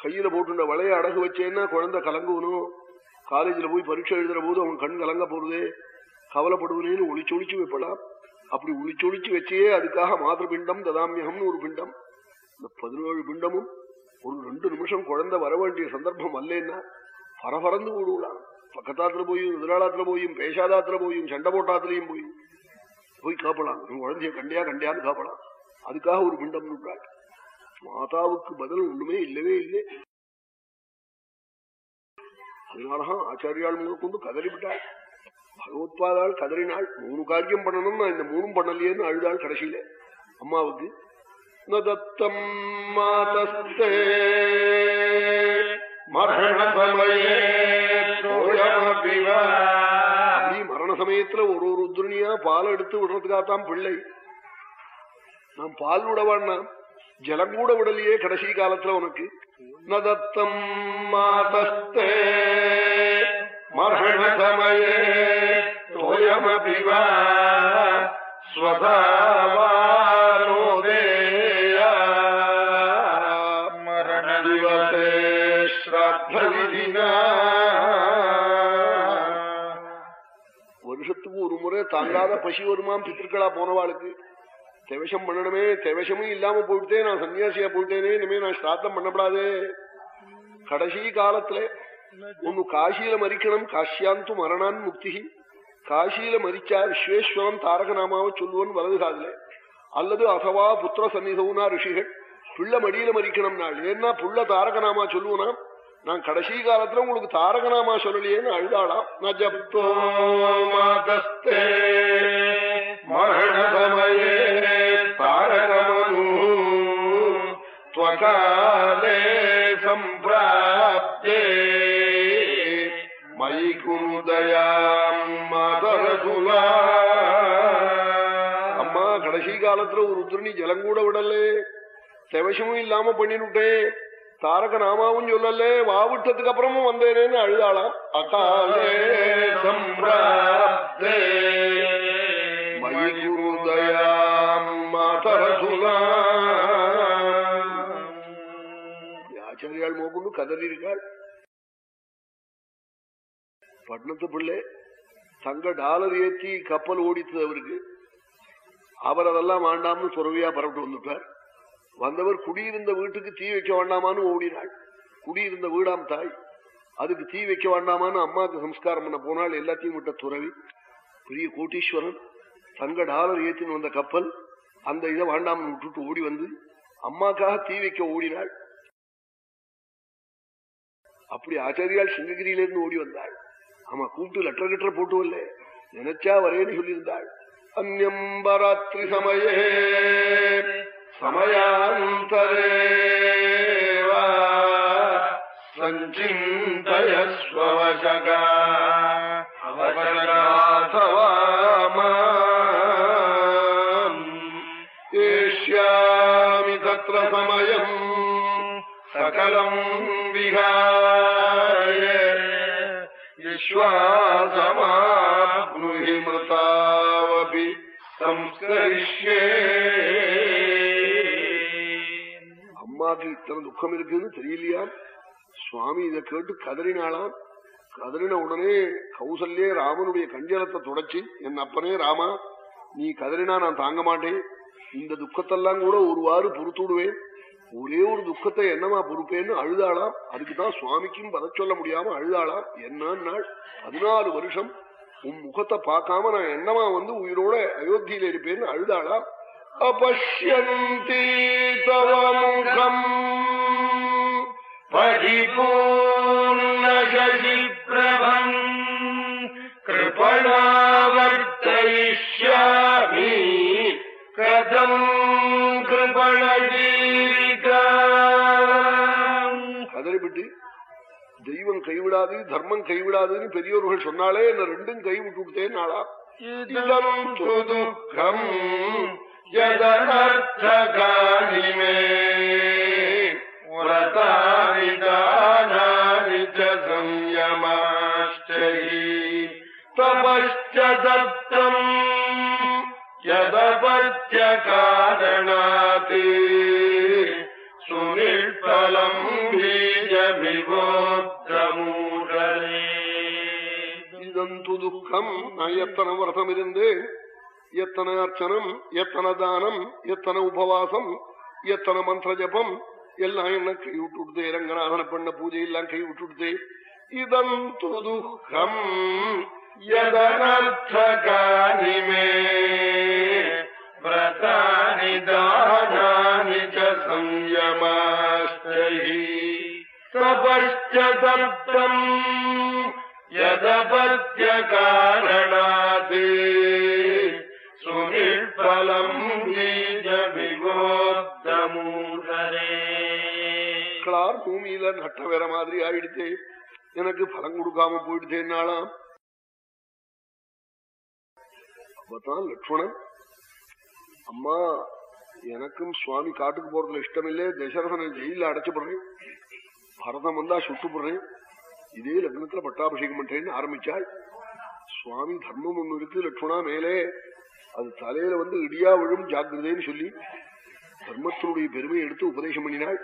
கையில போட்டுண்ட வளைய அடகு வச்சேன்னா குழந்தை கலங்குவனும் காலேஜில் போய் பரீட்சை எழுதுற போது அவன் கண் கலங்க போறதே. கவலைப்படுவனேன்னு ஒளிச்சொளிச்சு வைப்பலாம். அப்படி ஒளிச்சொளிச்சு வச்சே அதுக்காக மாதிரபிண்டம் ததாமியகம்னு ஒரு பிண்டம். இந்த பதினேழு பிண்டமும் ஒரு ரெண்டு நிமிஷம் குழந்தை வர வேண்டிய சந்தர்ப்பம் அல்லேன்னா பரபரந்து ஓடுவலாம் பக்கத்தாத்துல போயும் எதிராளாத்துல போயும் பேசாதாத்துல போயும் சண்டை போட்டாத்துலயும் போய். போய் காப்பலாம். உன் குழந்தைய கண்டியா கண்டியான்னு காப்பலாம். அதுக்காக ஒரு பிண்டம் மாதாவுக்கு பதில் ஒண்ணுமே இல்லவே இல்லை அதனாலதான் ஆச்சாரியால் கொண்டு கதறிவிட்டாள் பகவத்பாதாள் கதறினாள் மூணு காரியம் பண்ணணும் நான் இந்த மூணும் பண்ணலையேன்னு அழுதாள் கடைசியில. அம்மாவுக்கு நதத்தம் மாதஸ்தே மரண சமயே மரண சமயத்துல ஒரு ஒரு உத்ரணியா பால் எடுத்து விடுறதுக்காகத்தான் பிள்ளை. நான் பால் விடவான்னா ஜலம் கூட விடலையே கடைசி காலத்துல உனக்கு நதத்தம் மாதஸ்தே மரண சமயே தோயமபிவா ஸ்வதாவாரோதேயா மரண திவசே வருஷத்துக்கு ஒரு முறை தாங்காத பசி வருமாம் பித்திருக்களா போனவாளுக்கு தேவசம் பண்ணணுமே தேவசமும் இல்லாம போயிட்டே நான் சன்னியாசியா போயிட்டேனே இனிமே நான் ஸ்ராத்தம் பண்ணப்படாது. கடைசி காலத்துல ஒன்னு காசியில மறிக்கணும் காஷ்யாந்து மரணான் முக்தி காசியில மறிச்சா விஸ்வேஸ்வரன் தாரகநாமாவை சொல்லுவன் வலது காதுல. அல்லது அசவா புத்திர சன்னிதவுனா ரிஷிகள் புள்ள மடியில மறிக்கணும் நாள். ஏன்னா புள்ள தாரகநாமா சொல்லுவனா நான் கடைசி காலத்துல உங்களுக்கு தாரகநாமா சொல்லலையேன்னு அழுதாளாம். நான் ஜப்தோ மாதஸ்தே மரண சமயே தாரகமனு त्वकाले सम्प्राप्ते मयि कुरुदयाम् मातरसुला அம்மா கடைசி காலத்துல ஒரு உத்திரணி ஜலம் கூட விடலே செவசமும் இல்லாம பண்ணினுட்டேன் தாரக நாமாவும் சொல்லலே வாவிட்டதுக்கு அப்புறமும் வந்தேனேன்னு அழுதாளாம் அகாலே सम्प्राप्ते மயி குருதயாம் மாதரசுலா மோகுண்டு கதறி இருக்காள் பட்டணத்து பிள்ளை தங்க டாலர் ஏற்றி கப்பல் ஓடித்தது அவருக்கு. அவர் அதெல்லாம் வேண்டாம்னு துறவியா பரவிட்டு வந்துட்டார் வந்தவர் குடியிருந்த வீட்டுக்கு தீ வைக்க வேண்டாமான்னு ஓடினாள். குடியிருந்த வீடாம் தாய் அதுக்கு தீ வைக்க வேண்டாமான்னு அம்மாவுக்கு சம்ஸ்காரம் பண்ண போனால் எல்லாத்தையும் விட்ட துறவி பெரிய கோட்டீஸ்வரன் தங்க டாலர் ஏத்தின்னு வந்த கப்பல் அந்த இதை வேண்டாம்னு விட்டுட்டு ஓடி வந்து அம்மாக்காக தீ வைக்க ஓடினாள். அப்படி ஆச்சாரியால் சிங்ககிரியிலேருந்து ஓடி வந்தாள். ஆமா கூப்பிட்டு லெட்டர் கட்டர் போட்டு வரல நினைச்சா வரேன்னு சொல்லியிருந்தாள். அந்நம்பராத்திரி சமய சமயாந்தரே சஞ்சிந்தயஸ்வசகா அவசகாதவாமா மங்களம் விகாய விஸ்வாசமாப்னுஹி மிருதாவபி சம்ஸ்கரிஷ்யே அம்மாவுக்கு இத்தனை துக்கம் இருக்குன்னு தெரியலையா? சுவாமி இதை கேட்டு கதறினாலாம் கதறின உடனே கௌசல்யே ராமனுடைய கஞ்சலத்தை தொடச்சி என் அப்பனே ராமா நீ கதறினா நான் தாங்க மாட்டேன். இந்த துக்கத்தெல்லாம் கூட ஒருவாறு பொறுத்துடுவேன் ஒரே ஒரு துக்கத்தை என்னமா பொறுப்பேன்னு அழுதாளாம். அதுக்குதான் சுவாமிக்கும் பத சொல்ல முடியாம அழுதாளாம். என்ன நாள் பதினாறு வருஷம் உன் முகத்தை பார்க்காம நான் என்னமா வந்து உயிரோட அயோத்தியில இருப்பேன்னு அழுதாளாம். அபஷ்யந்தீதவமுகம் பரிபூர்ணி பிரபம் கைவிடாது தர்மம் கைவிடாதுன்னு பெரியோர்கள் சொன்னாலே என்ன ரெண்டும் கை விட்டு விட்டேன் நாளா. தபஷ்டதத்தம் யதபத்ய காரணாத் சுனிஷ்பலம் பீஜமிவோத். துக்கம் நான் எத்தனை விரதம் இருந்தேன் எத்தனை அர்ச்சனம் எத்தனை தானம் எத்தனை உபவாசம் எத்தனை மந்திர ஜபம் எல்லாம் என்ன கை விட்டுடுதே ரங்கநாதன பண்ண பூஜை எல்லாம் கை விட்டுடுதே இதந்து துக்கம் यदनर्थकानि मे व्रतानि दानानि च संयमाश्चहि तपश्च दत्तम् யதபத்திய காரணாது சுமிழ்பலம் பீஜ விகோத்தமூரே கிளார் பூமியில நட்ட வேற மாதிரி ஆயிடுச்சு. எனக்கு பலம் கொடுக்காம போயிடுச்சேன்னாலாம் அப்பதான் லட்சுமணன் அம்மா எனக்கும் சுவாமி காட்டுக்கு போறதுல இஷ்டம் இல்லையே தசரதனை ஜெயில அடைச்சு பரதம் வந்தா சுட்டு இதே லக்னத்துல பட்டாபிஷேகம் பண்றேன்னு ஆரம்பிச்சாள் சுவாமி தர்மம் ஒண்ணு இருக்கு லட்சுமணா மேலே. அது தலையில வந்து இடியா விழும் ஜாக்கிரதைன்னு சொல்லி தர்மத்தினுடைய பெருமையை எடுத்து உபதேசம் பண்ணினாள்.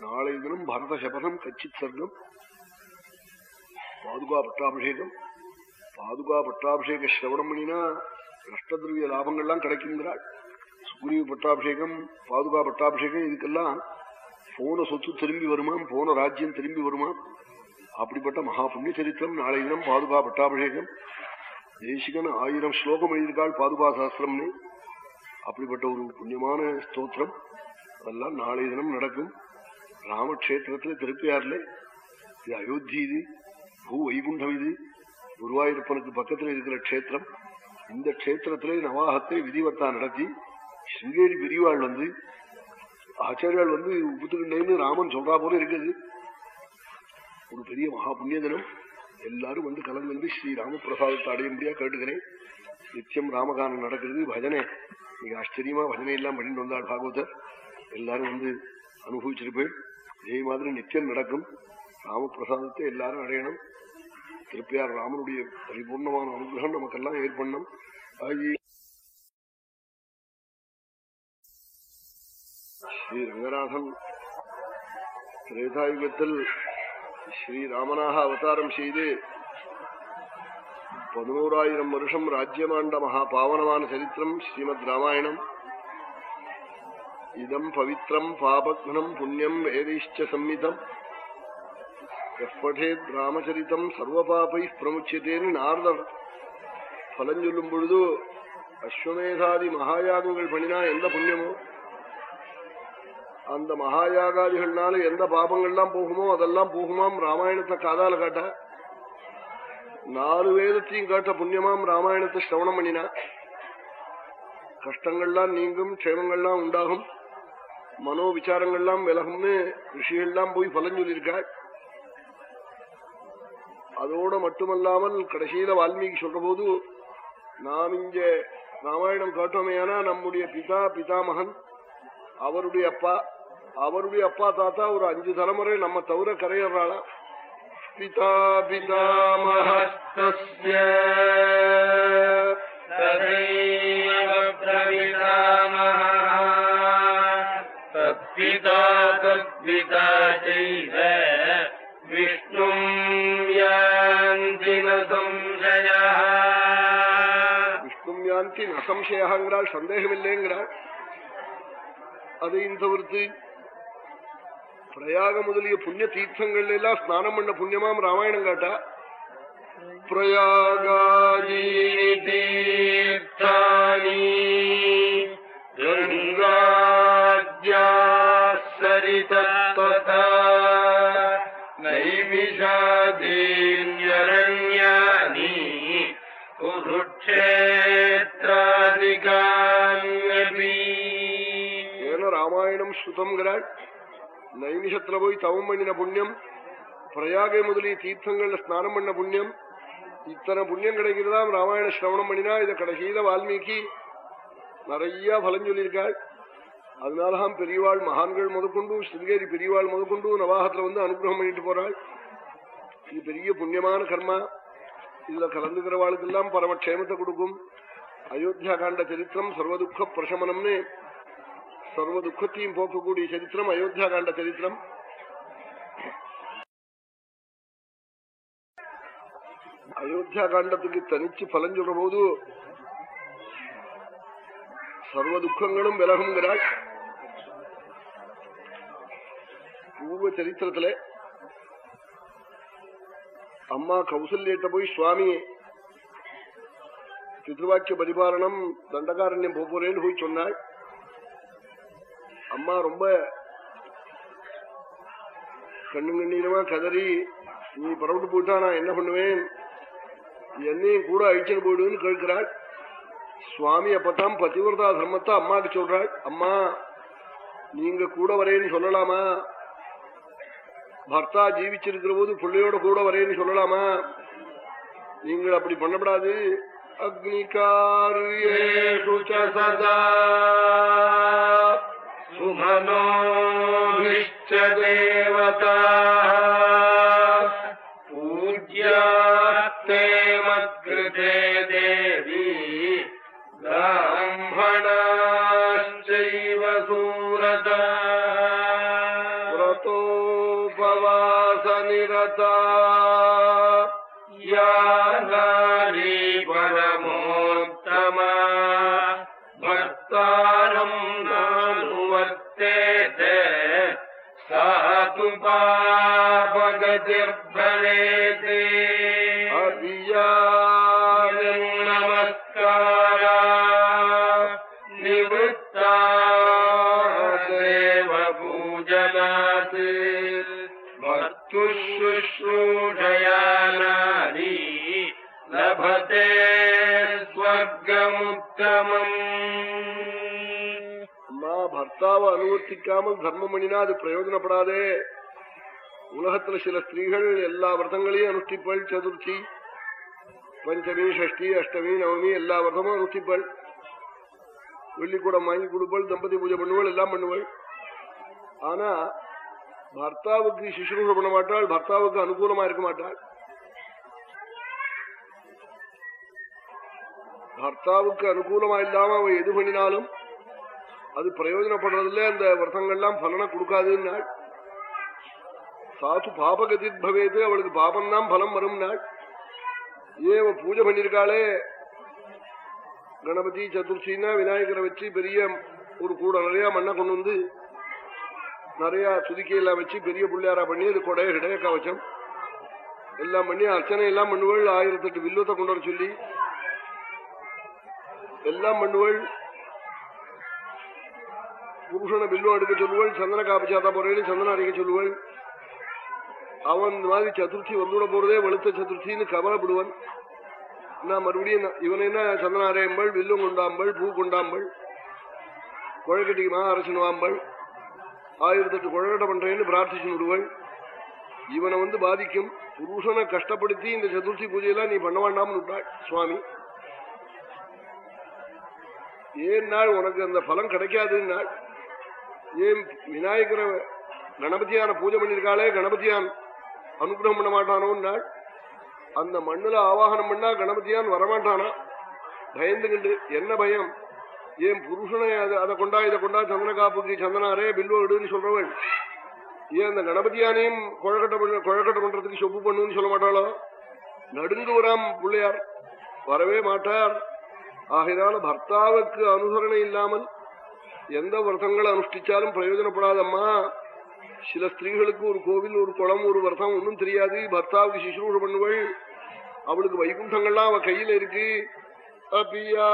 நாளை தினம் பரத சபதம் கச்சித் சர்க்கம் பாதுகா பட்டாபிஷேகம். பாதுகா பட்டாபிஷேக சிரவணம் பண்ணினா நஷ்டதிரவிய லாபங்கள்லாம் கிடைக்குங்கிறாள். சுக்ரீவ பட்டாபிஷேகம் பாதுகா பட்டாபிஷேகம் இதுக்கெல்லாம் போன சொத்து திரும்பி வருமாம் போன ராஜ்யம் திரும்பி வருமாம். அப்படிப்பட்ட மகா புண்ணிய சரித்திரம் நாளை தினம் பாதுகா பட்டாபிஷேகம். தேசிகன் ஆயிரம் ஸ்லோகம் எழுதியிருக்காள் பாதுகா சாஸ்திரம்னு. அப்படிப்பட்ட ஒரு புண்ணியமான ஸ்தோத்திரம். அதெல்லாம் நாளை தினம் நடக்கும். ராமக்ஷேத்திரத்துல திருப்பியார்ல இது அயோத்தி இது பூ வைகுண்டம் இது. குருவாயூரப்பனுக்கு பக்கத்தில் இருக்கிற க்ஷேத்திரம். இந்த க்ஷேத்திரத்திலே நவாகத்தை விதிவர்த்தா நடத்தி சிங்கேரி பெரியவாள் வந்து ஆச்சாரியால் வந்து உப்புத்துக்கிண்டேன்னு ராமன் சொல்றா போல இருக்குது. ஒரு பெரிய மகா புண்ணிய தினம் எல்லாரும் வந்து கலந்து ஸ்ரீ ராமபிரசாதத்தை அடைய முடியா கேட்டுக்கிறேன். நித்தியம் ராமகானம் நடக்கிறது. பஜனை நீங்க ஆச்சரியமா பஜனை எல்லாம் பண்ணிட்டு வந்தாள் பாகவதர். எல்லாரும் வந்து அனுபவிச்சிருப்பேன். இதே மாதிரி நித்தியம் நடக்கும். ராமபிரசாதத்தை எல்லாரும் அடையணும். திருப்பியார் ராமனுடைய பரிபூர்ணமான அனுகிரகம் நமக்கெல்லாம் ஏற்படணும். ஸ்ரீ ரங்கநாதன் திரேதாயுகத்தில் ஸ்ரீராமனாக அவதாரம் செய்து பதினோராயிரம் வருஷம் ராஜ்யமாண்ட மகா பாவனமான சரித்திரம் ஸ்ரீமத் ராமாயணம். இதம் பவித்ரம் பாபக்னம் புண்ணியம் வேதைஷ்ட சம்மிதம். எப்படேத் ராமச்சரித்தம் சர்வபாபை பிரமுச்சியத்தேன்னு நாரதர் பலஞ்சொல்லும் பொழுது அஸ்வமேதாதி மகாயாகங்கள் பண்ணினா எந்த புண்ணியமோ? அந்த மகாயாகாதிகள்னால எந்த பாபங்கள்லாம் போகுமோ அதெல்லாம் போகுமாம் ராமாயணத்தை காதால காட்ட. நாலு வேதத்தையும் காட்ட புண்ணியமாம் ராமாயணத்தை சிரவணம் பண்ணினா. கஷ்டங்கள்லாம் நீங்கும் க்ஷேமங்கள்லாம் உண்டாகும். மனோ விசாரங்கள்லாம் விலகும்னு ரிஷிகள்லாம் போய் பலன் சொல்லியிருக்காள் அதோட மட்டுமல்லாமல் கடைசியில வால்மீகி சொல்ற போது நாம் இங்க ராமாயணம் காட்டோமேனா நம்முடைய பிதா பிதாமகன் அவருடைய அப்பா அவருடைய அப்பா தாத்தா ஒரு அஞ்சு தலைமுறை நம்ம தவிர கரையறாளா? பிதா பிதாமஹிதா செய்த விஷ்ணும் விஷ்ணும் யாந்தி நசம்சயாங்கிறாள் சந்தேகம் இல்லைங்கிறாள் அதையும் தவிர்த்து பிரயாக முதலிய புண்ணிய தீர்த்தங்கள்ல எல்லாம் ஸ்நானம் பண்ண புண்ணியமாம் ராமாயணம் காட்டா பிரயாகாஜி தீர்த்தானி கங்காத்யா சரிதத்வதா நைமிஷாதீன்யரண்யானி குருக்ஷேத்ராதிகான்யபி ஏன்னா ராமாயணம் ஸ்ருதம்ங்கிறாள் நைமிஷத்துல போய் தவம் பண்ணின புண்ணியம் பிரயாகை முதலிய தீர்த்தங்கள்ல ஸ்நானம் பண்ண புண்ணியம் இத்தனை புண்ணியம் கிடைக்கிறதா ராமாயண சிரவணம் பண்ணினா இதை கடைசியில வால்மீகி நிறைய பலன் சொல்லியிருக்காள் அதனாலதான் பெரியவாள் மகான்கள் முதற்கொண்டு சிங்கேரி பெரியவாள் முதற்கொண்டு நவாகத்துல வந்து அனுகிரகம் பண்ணிட்டு போறாள் இது பெரிய புண்ணியமான கர்மா இதுல கலந்துக்கிறவாளுக்கெல்லாம் பரமக்ஷேமத்தை கொடுக்கும் அயோத்தியா காண்ட சரித்திரம் சர்வதுக்க பிரசமனம்னு சர்வ துக்கத்தையும் போக்கக்கூடிய சரித்திரம் அயோத்தியா காண்ட சரித்திரம் அயோத்தியா காண்டத்துக்கு தனிச்சு பலன் சொல்ற போது சர்வ துக்கங்களும் விலகுங்கிறாள் பூர்வ சரித்திரத்துல அம்மா கௌசல்யிட்ட போய் சுவாமி பித்ருவாக்கிய பரிபாலனம் தண்டகாரண்யம் போறேன்னு போய் சொன்னாள் அம்மா ரொம்ப கண்ணு கண்ணீரமா கதறி நீ புறப்பட்டு போயிட்டா நான் என்ன பண்ணுவேன்? என்னையும் கூட அழிச்சல் போயிடுன்னு கேட்கிறாள். சுவாமி அப்பத்தான் பதிவிரதா தர்மத்தை அம்மாக்கு சொல்றாள். அம்மா நீங்க கூட வரேன்னு சொல்லலாமா? பர்த்தா ஜீவிச்சிருக்கிற போது பிள்ளையோட கூட வரேன்னு சொல்லலாமா? நீங்கள் அப்படி பண்ணப்படாது. அக்னிகாரியேஷு ச சதா. मनोभिश्च देवताः உத்தமம் அம்மா பர்த்தாவை அனுவர்த்திக்காமல் தர்மம் பண்ணினா அது பிரயோஜனப்படாதே. உலகத்துல சில ஸ்திரீகள் எல்லா விரதங்களையும் அனுஷ்டிப்பாள் சதுர்த்தி பஞ்சமி ஷஷ்டி அஷ்டமி நவமி எல்லா விரதமும் அனுஷ்டிப்பாள். வெள்ளிக்கூடம் வாங்கி கொடுப்பாள் தம்பதி பூஜை பண்ணுவாள் எல்லாம் பண்ணுவாள். ஆனா பர்த்தாவுக்கு சிசுரூஷம் பண்ண மாட்டாள் பர்த்தாவுக்கு அனுகூலமா இருக்க மாட்டாள். பர்த்தாவுக்கு அனுகூலமா இல்லாம அவன் எது பண்ணினாலும் அது பிரயோஜனப்படுறதில்ல அந்த விரதங்கள்லாம் பலனை கொடுக்காதுன்னு சாத்து பாபகதி பவேது அவளுக்கு பாபம்தான் பலம் வரும் நாள் ஏன் பூஜை பண்ணிருக்காளே கணபதி சதுர்த்தின்னா விநாயகரை வச்சு பெரிய ஒரு கூட நிறைய மண்ணை கொண்டு வந்து நிறைய துதிக்கையெல்லாம் வச்சு பெரிய பிள்ளையாரா பண்ணி அது கொடைய இடைய கவச்சம் எல்லாம் பண்ணி அர்ச்சனை எல்லாம் பண்ணுவள் ஆயிரத்தெட்டு வில்வத்தை கொண்டு வர சொல்லி எல்லாம் பண்ணுவள் புருஷனை பில்லும் எடுக்க சொல்லுவள் சந்தன காப்பிச்சாத்தா போறேன்னு சந்தனம் அடிக்க சொல்லுவள் அவன் இந்த மாதிரி சதுர்த்தி வந்துட போறதே வெளுத்த சதுர்த்தின்னு கவலைப்படுவன் நான் மறுபடியும் இவன் என்ன சந்தனாரயம்பள் வில்லும் கொண்டாம்பள் பூ கொண்டாம்பள் குழக்கட்டிக்குமா அரசனுவாம்பள் ஆயிரத்தெட்டு குழக்கட்டை பண்றேன்னு பிரார்த்திச்சு விடுவள் இவனை வந்து பாதிக்கும் புருஷனை கஷ்டப்படுத்தி இந்த சதுர்த்தி பூஜையெல்லாம் நீ பண்ண வேண்டாம்னு விட்டாள் சுவாமி ஏன் நாள் உனக்கு அந்த பலம் கிடைக்காதுன்னு ஏன் விநாயகர கணபதியான பூஜை பண்ணிருக்காளே கணபதியான் அனுகிரகம் பண்ண மாட்டானோன்னாள் அந்த மண்ணுல ஆவாகனம் பண்ணா கணபதியான் வரமாட்டானா? பயந்துகிண்டு என்ன பயம்? ஏன் புருஷனை அதை கொண்டா இதை கொண்டா சந்திர காப்புக்கு சந்தனாரே பில்வோடுன்னு சொல்றவள்? ஏன் அந்த கணபதியானையும் குழக்கட்டை பண்ண குழக்கட்டை பண்றதுக்கு சொப்பு பண்ணுன்னு சொல்ல மாட்டாளோ? நடுங்கு வராம் பிள்ளையார். வரவே மாட்டார். ஆகையினால பர்த்தாவுக்கு அனுசரணை இல்லாமல் எந்த விரதங்களை அனுஷ்டிச்சாலும் பிரயோஜனப்படாதம்மா சில ஸ்திரீகளுக்கு ஒரு கோவில் ஒரு குளம் ஒரு விரதம் ஒன்றும் தெரியாது பர்த்தாவுக்கு சிசுரூஷ பண்ணுவள் அவளுக்கு வைகுண்டங்கள்லாம் அவ கையில இருக்கு அபியா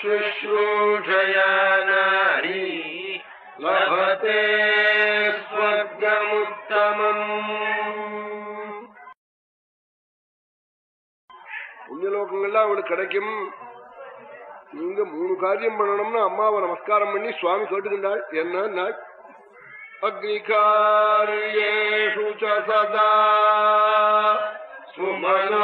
சுஷ்ரூ எல்லாம் அவளுக்கு கிடைக்கும். நீங்க மூணு காரியம் பண்ணணும்னு அம்மாவை நமஸ்காரம் பண்ணி சுவாமி கேட்டுக்கின்றாள் என்ன? அக்னிகாரியேஷு சதா. சுமனோபிஷ்டதேவ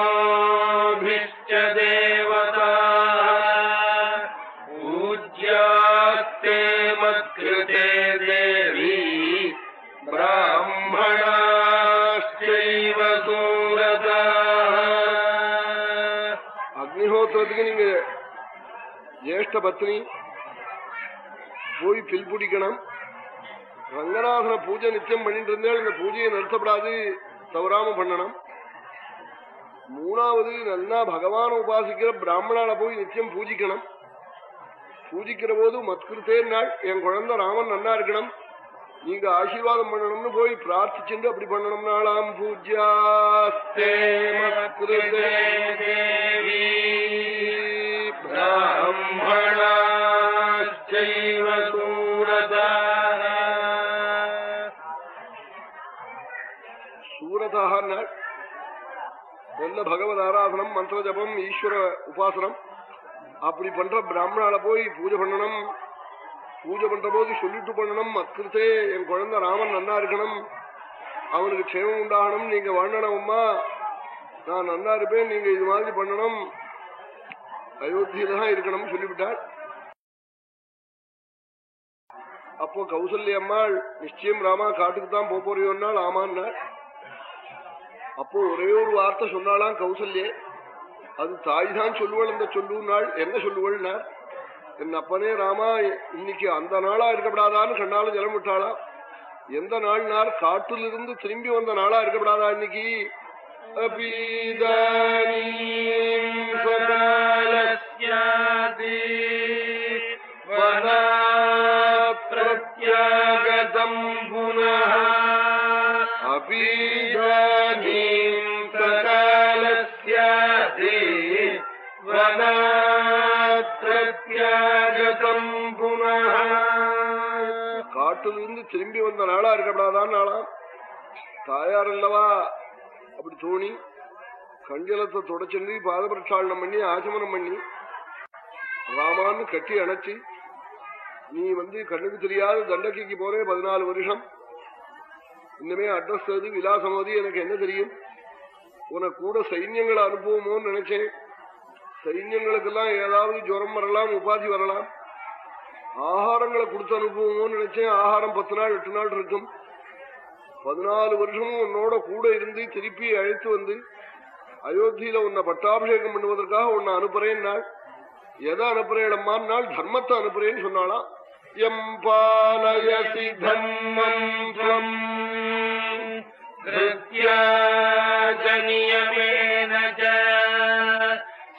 ஜேஷ்ட பத்னி போய் பில் பிடிக்கணும். ரங்கநாதன பூஜை நிச்சயம் பண்ணிட்டு இருந்தால் இந்த பூஜையை நடத்தப்படாது தவறாம பண்ணணும். மூணாவது நல்லா பகவான உபாசிக்கிற பிராமணால போய் நிச்சயம் பூஜிக்கணும். பூஜிக்கிற போது மத்கிருத்தே நாள் என் குழந்தை ராமன் நல்லா இருக்கணும். நீங்க ஆசீர்வாதம் பண்ணணும்னு போய் பிரார்த்திச்சுட்டு அப்படி பண்ணணும் நாளாம் பூஜ்யாஸ்தே மத்கிருதே தேவி. ब्राह्मणाश्चैव सूरता சூரதாக நாள் நல்ல பகவத் ஆராதனம் மந்திர ஜபம் ஈஸ்வர உபாசனம் அப்படி பண்ற பிராமணால போய் பூஜை பண்ணணும் பூஜை பண்ற போது சொல்லிட்டு பண்ணணும் அத்கிருத்தே என் குழந்தை ராமன் நன்னா இருக்கணும் அவனுக்கு க்ஷேமம் உண்டாகணும் நீங்க வாழணும் அம்மா நான் நன்னா இருப்பேன் நீங்க இது மாதிரி பண்ணணும் அயோத்தியில தான் இருக்கணும்னு சொல்லிவிட்டாள் அப்போ கௌசல்ய அம்மாள் நிச்சயம் ராமா காட்டுக்கு தான் போறியோன்னாள்? ஆமான்னாள் அப்போ ஒரே ஒரு வார்த்தை சொன்னாலாம் கௌசல்யே. அது தாய் தான் சொல்லுவள் அந்த சொல்லுனாள் என்ன சொல்லுவள்னா என் அப்பனே ராமா இன்னைக்கு அந்த நாளா இருக்கப்படாதான்னு கண்ணால ஜலம் விட்டாளா எந்த நாள்னார்? காட்டிலிருந்து திரும்பி வந்த நாளா இருக்கப்படாதா இன்னைக்கு? காட்டிலிருந்து திரும்பி வந்த நாளா இருக்கப்படாதான் நாளா தாயார் அல்லவா? அப்படி தோணி கஞ்சலத்தை தொடச்சென்று பாதபிரட்சாளனம் பண்ணி ஆசமனம் பண்ணி ராமான்னு கட்டி அணைச்சி நீ வந்து கண்ணுக்கு தெரியாத தண்டக்கிக்கு போறே பதினாலு வருஷம். இன்னுமே அட்ரஸ் அது விலாசமோதி எனக்கு என்ன தெரியும்? உனக்கு கூட சைன்யங்களை அனுப்புவோமோன்னு நினைச்சேன். சைன்யங்களுக்கெல்லாம் ஏதாவது ஜுரம் வரலாம் உபாதி வரலாம். ஆகாரங்களை கொடுத்து அனுப்புவோமோன்னு நினைச்சேன். ஆகாரம் பத்து நாள் எட்டு நாள் இருக்கும். பதினாலு வருஷமும் உன்னோட கூட இருந்து திருப்பி அழைத்து வந்து அயோத்தியில உன்னை பட்டாபிஷேகம் பண்ணுவதற்காக உன்னை அனுப்புறேன் நாள். எதை அனுப்புறேன் நாள் தர்மத்தை அனுப்புறேன்னு சொன்னாலாம் எம் பாலயசி தர்மம்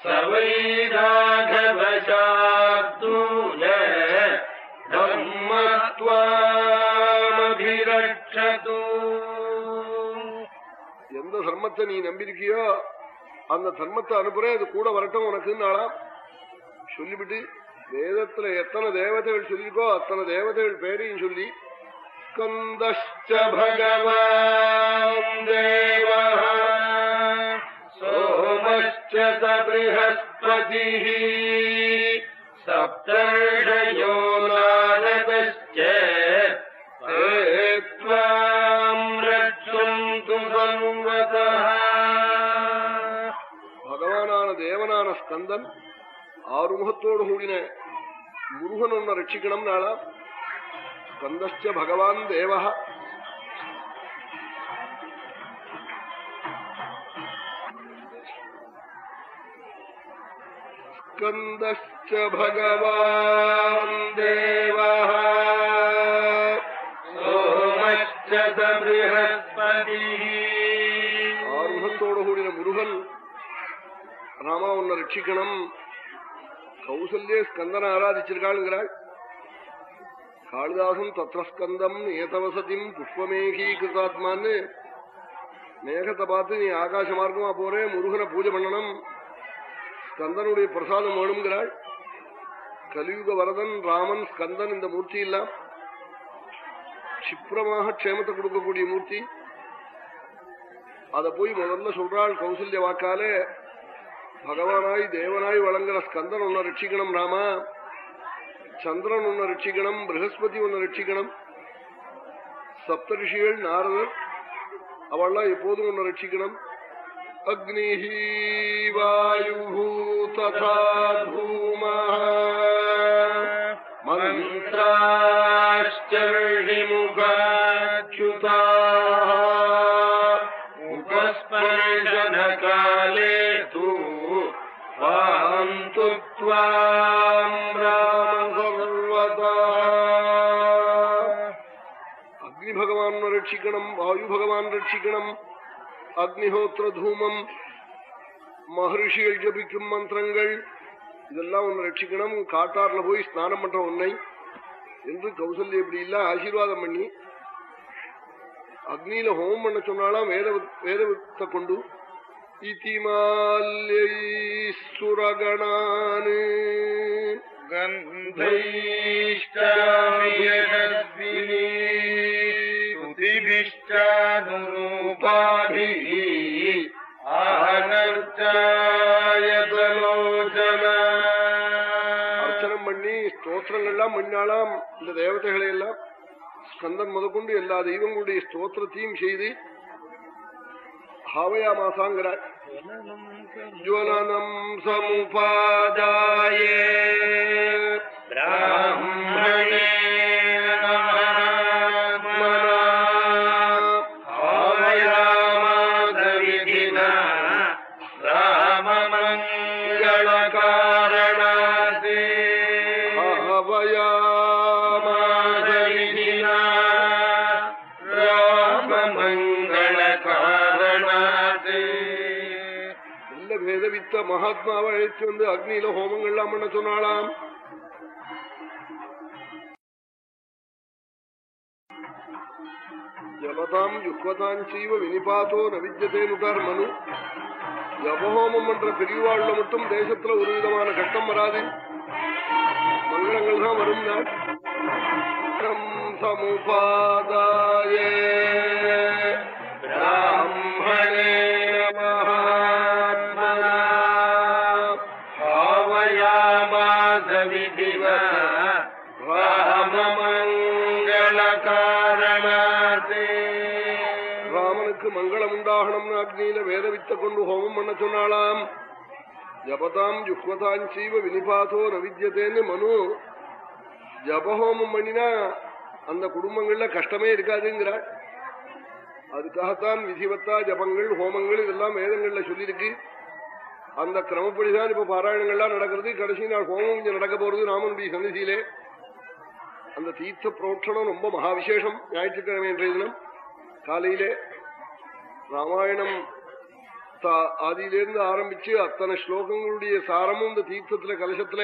சவை தர்மத்தை நீ நம்பியிருக்கியோ அந்த தர்மத்தை அனுப்புறேன் அது கூட வரட்டும் உனக்குன்னு ஆளாம் சொல்லிவிட்டு வேதத்துல எத்தனை தேவதைகள் சொல்லிருக்கோ அத்தனை தேவதைகள் பேரையும் சொல்லி ஸ்கந்தஷ்ட சப்தோ நாரதே தேவனான ஸ்கந்தன் ஆறுமுகத்தோடு கூடின முருகன் உன்னை ரட்சிக்கணும் நாளா ஸ்கந்தஷ்ட பகவான் தேவா ஸ்கந்தஷ்ட உன்னை ரட்சிக்கணும். கௌசல்யே ஸ்கந்தனை ஆராதிச்சிருக்காளுங்கிறாள். காளிதாசன் தத்ரஸ்கந்தம் ஏதவசதிம் புஷ்பமேகி கிருதாத்மான்னு மேகத்தை பார்த்து நீ ஆகாச மார்க்கமா போறே முருகனை பூஜை பண்ணணும். ஸ்கந்தனுடைய பிரசாதம் வேணுங்கிறாள் கலியுக வரதன் ராமன் ஸ்கந்தன் இந்த மூர்த்தி எல்லாம் கஷிப்ரமாக க்ஷேமத்தை கொடுக்கக்கூடிய மூர்த்தி. அதை போய் முதல்ல சொல்றாள் கௌசல்ய வாக்காலே ഭഗവാനായി ദേവനായി വളങ്ങണ സ്കന്ദൻ ഒന്ന് രക്ഷിക്കണം രാമ. ചന്ദ്രൻ ഒന്ന് രക്ഷിക്കണം ബൃഹസ്പതി ഒന്ന് രക്ഷിക്കണം സപ്തഋഷികൾ നാരദർ അവള എപ്പോഴും ഒന്ന് രക്ഷിക്കണം. അഗ്നി വായു തഥാ ഭൂമ മന്ത്രാശ്ചർഷിമുഖ ரட்சிக்கணும் வாயு பகவான் ரட்சிக்கணும். அக்னிஹோத்திர தூமம் மகர்ஷிகள் ஜபிக்கும் மந்திரங்கள் இதெல்லாம் உன்னை ரட்சிக்கணும். காட்டாறுல போய் ஸ்நானம் பண்ற உன்னை. என்று கௌசல்ய இப்படி இல்ல ஆசீர்வாதம் பண்ணி அக்னியில ஹோமம் பண்ண சொன்னாலாம் வேத வேதத்தை கொண்டு அதிஷ்டானுரூபாபிः ஆகர்த்தாய பலோதனா அர்ச்சனம் பண்ணி ஸ்தோத்திரங்கள்லாம் முன்னாலாம் இந்த தேவதைகளை எல்லாம் ஸ்கந்தன் முதற்கொண்டு எல்லா தெய்வங்களுடைய ஸ்தோத்திரத்தையும் செய்து ஹாவயா மாசாங்கிறார். ஜுவலனம் சமுபாதாயே பிராமணே மகாத்மாவை அழைத்து வந்து அக்னியில ஹோமங்கள்லாம் பண்ண சொன்னாலாம் ஜபதாம் யுக்வதாம் செய்வ வினிபாத்தோ நவிஜதே மனு ஜபஹோமம் பண்ற பெரியவாழ்ல மட்டும் தேசத்துல ஒரு விதமான கட்டம் வராது மங்களங்கள் தான் வரும் சமுபாதாயே கொண்டு ஹோமம் பண்ண சொன்னாளாம் ஜபதாம் ஜுஹ்வதாம் சீவ வினிபாதோ நவித்யதேன்னு மனு ஜபஹோமம் பண்ணினா அந்த குடும்பங்கள்ல கஷ்டமே இருக்காதுங்கிறாள் அதுக்காகத்தான் விதிவத்தா ஜபங்கள் ஹோமங்கள் இதெல்லாம் வேதங்கள்ல சொல்லியிருக்கு அந்த கிரமப்படிதான் இப்ப பாராயணங்கள்லாம் நடக்கிறது கடைசி நாள் ஹோமம் இங்க நடக்க போறது ராமனுடைய சன்னிதியிலே அந்த தீர்த்த புரோட்சணம் ரொம்ப மகாவிசேஷம் ஞாயிற்றுக்கிழமை என்ற தினம் காலையிலே ராமாயணம் ஆதியிலிருந்து ஆரம்பிச்சு அத்தனை ஸ்லோகங்களுடைய சாரமும் இந்த தீர்த்தத்துல கலசத்துல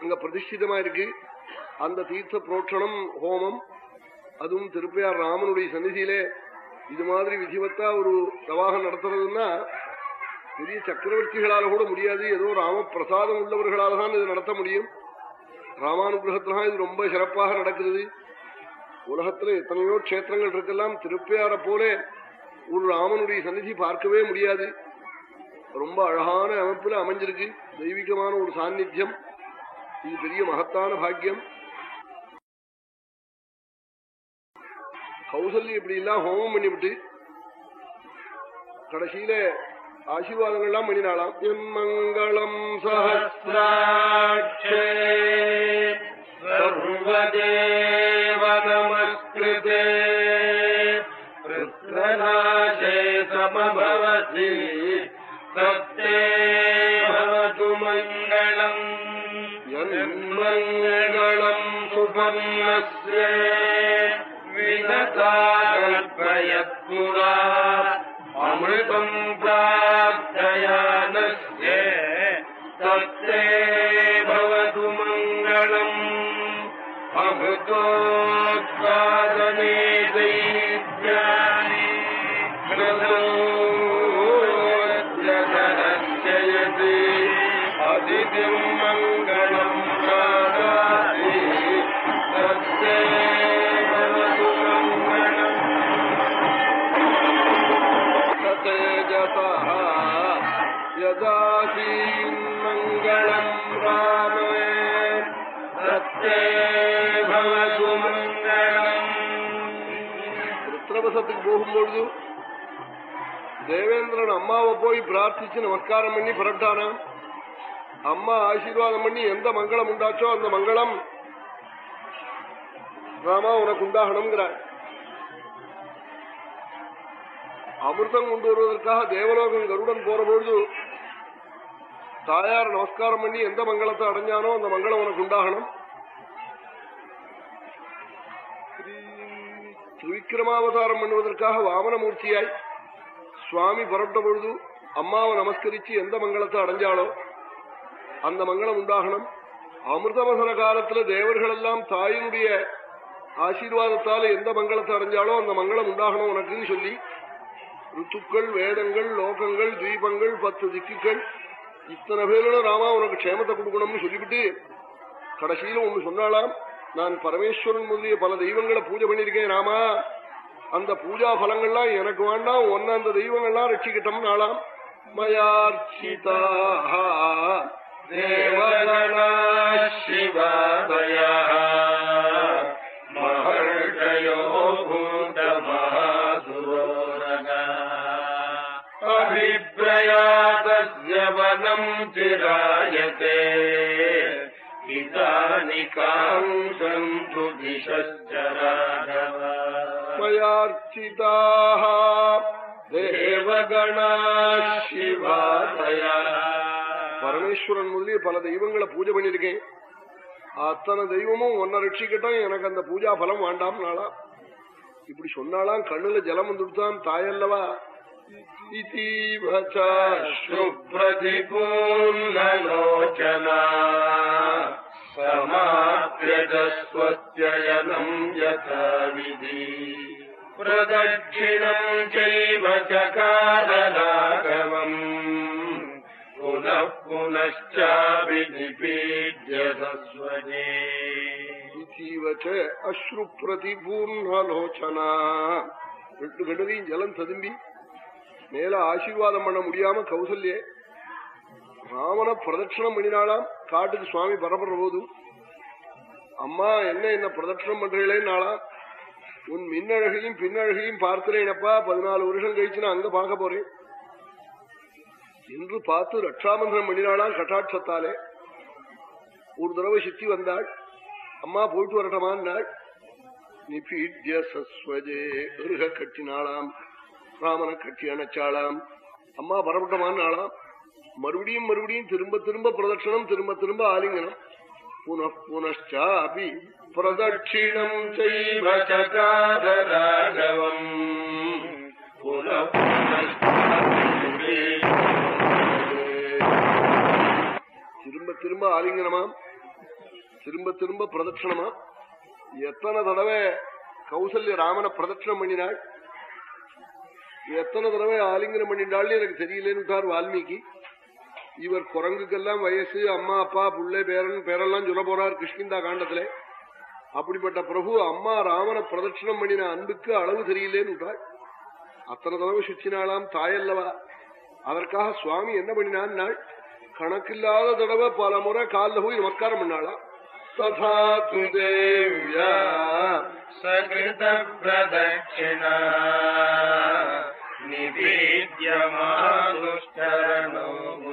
அங்க பிரதிஷ்டிதமா இருக்கு அந்த தீர்த்த புரோட்சணம் ஹோமம் அதுவும் திருப்பையார் ராமனுடைய சன்னிதியிலே இது மாதிரி விதிவத்தா ஒரு பிரவாகம் நடத்துறதுன்னா பெரிய சக்கரவர்த்திகளால கூட முடியாது ஏதோ ராம பிரசாதம் உள்ளவர்களால தான் இது நடத்த முடியும் ராமானுகிரகத்திலாம் இது ரொம்ப சிறப்பாக நடக்கிறது உலகத்துல எத்தனையோ கஷேத்திரங்கள் இருக்கலாம் திருப்பையார போல ஒரு ராமனுடைய சன்னிதி பார்க்கவே முடியாது. ரொம்ப அழகான அமைப்புல அமைஞ்சிருக்கு. தெய்வீகமான ஒரு சாநித்தியம். இது பெரிய மகத்தான பாக்கியம். கௌசல்யம் இப்படி எல்லாம் ஹோமம் பண்ணிவிட்டு கடைசியில ஆசீர்வாதங்கள்லாம் பண்ணினாலாம் என் மங்களம் சஹசிராட்சே समभवति सत्ये भवतु मङ्गलम् यन्मङ्गलम् सुपन्नस्य विनता कल्पयत्पुरा अमृतम् प्रार्थयानस्य போகும்பொழுது தேவேந்திரன் அம்மாவை போய் பிரார்த்திச்சு நமஸ்காரம் பண்ணி புறப்பட்டானா? அம்மா ஆசீர்வாதம் பண்ணி எந்த மங்களம் உண்டாச்சோ அந்த மங்களம் ராமா உனக்கு உண்டாகணுங்கிறார் அமிர்தம் கொண்டு வருவதற்காக தேவலோகம் கருடன் போற பொழுது தாயார் நமஸ்காரம் பண்ணி எந்த மங்களத்தை அடைஞ்சானோ அந்த மங்களம் உனக்கு உண்டாகணும். திரிவிக்கிரமாவதாரம் பண்ணுவதற்காக வாமனமூர்த்தியாய் சுவாமி புறப்பட்ட பொழுது அம்மாவை நமஸ்கரிச்சு எந்த மங்களத்தை அடைஞ்சாலோ அந்த மங்களம் உண்டாகணும். அமிர்தமசன காலத்துல தேவர்கள் எல்லாம் தாயினுடைய ஆசீர்வாதத்தால எந்த மங்களத்தை அடைஞ்சாலோ அந்த மங்களம் உண்டாகணும் உனக்குன்னு சொல்லி ருத்துக்கள் வேதங்கள் லோகங்கள் தீபங்கள் பத்து திக்குகள் இத்தனை பேரோட ராமா உனக்கு க்ஷேமத்தை கொடுக்கணும்னு சொல்லிவிட்டு கடைசியில ஒண்ணு சொன்னாலாம் நான் பரமேஸ்வரன் முதலிய பல தெய்வங்களை பூஜை பண்ணிருக்கேன் ராமா. அந்த பூஜா பலங்கள்லாம் எனக்கு வேண்டாம் ஒன்னு அந்த தெய்வங்கள்லாம் ரட்சிக்கிட்டோம் நாளாம். மயார்ச்சிதா தேவகணா சிவாதயா. மகர்ஷயோ பூத மகாசுரோரக அபிப்பிரயாதம் திராயதே. हितानि काङ्क्षन्तु दिशश्च राघव மயார்ச்சிதா देवगणा शिवादयः பரமேஸ்வரன் முதலிய பல தெய்வங்களை பூஜை பண்ணிருக்கேன் அத்தனை தெய்வமும் ஒன்ன ரட்சிக்கட்டும் எனக்கு அந்த பூஜா பலம் வேண்டாம் நாளா இப்படி சொன்னாலாம் கண்ணுல ஜலம் வந்துட்டான் தாயல்லவா இதீவச்சா सुप्रतिपूर्णलोचना समाप्यजस्वत्ययनम् यथा विधि प्रदक्षिणम् चैव चकारराघवम् पुनः पुनश्चाभिनिपीड्य सस्वजे இதீவச்ச அஸ்ரு பிரதிபூர்ணலோச்சனா ரெண்டு கண்டதையும் ஜலம் ததும்பி மேல ஆசீர்வாதம் பண்ண முடியாம கௌசல்யே ராமன பிரதட்சணம் பண்ணினாலாம் காட்டுக்கு சுவாமி பரப்படுற போதும். அம்மா என்ன என்ன பிரதட்சணம் பண்றீங்களேன்னாளா உன் மின்னழகையும் பின்னழகையும் பார்க்கிறேனப்பா பதினாலு வருஷம் கழிச்சு நான் அங்க பார்க்க போறேன். என்று பார்த்து ரட்சாமந்திரம் பண்ணினாளாம் கட்டாட்சத்தாலே. ஒரு தடவை சித்தி வந்தாள். அம்மா போயிட்டு வரட்டமான்னாள். நிபீட்ய சஸ்வஜே கட்டினாளாம். ராமனை கட்டி அணைச்சாளாம். அம்மா பரப்பட்டமானாளாம் மறுபடியும் மறுபடியும் திரும்ப திரும்ப பிரதட்சணம் திரும்ப திரும்ப ஆலிங்கனம். புன புனஷ்டா அபி பிரதட்சிணம் செய்வம் திரும்ப திரும்ப ஆலிங்கனமா? திரும்ப திரும்ப பிரதட்சணமா? எத்தனை தடவை கௌசல்ய ராமனை பிரதட்சணம் பண்ணினாள்? எத்தனை தடவை ஆலிங்கனம் பண்ணிட்டாள்னு எனக்கு தெரியலேன்னு வால்மீகி. இவர் குரங்குக்கெல்லாம் வயசு அம்மா அப்பா புள்ளை பேரன் பேரெல்லாம் சொல்ல போறார் கிருஷ்ணிந்தா காண்டத்துல அப்படிப்பட்ட பிரபு அம்மா ராமனை பிரதட்சணம் பண்ணின அன்புக்கு அளவு தெரியலேன்னு அத்தனை தடவை சுச்சினாளாம் தாயல்லவா அதற்காக சுவாமி என்ன பண்ணினான் கணக்கில்லாத தடவை பல முறை காலில் போய் நமஸ்காரம் பண்ணாளாம் ததா து தேவ்யா सकृतप्रदक्षिणा निवेद्यमानुष्ठरणो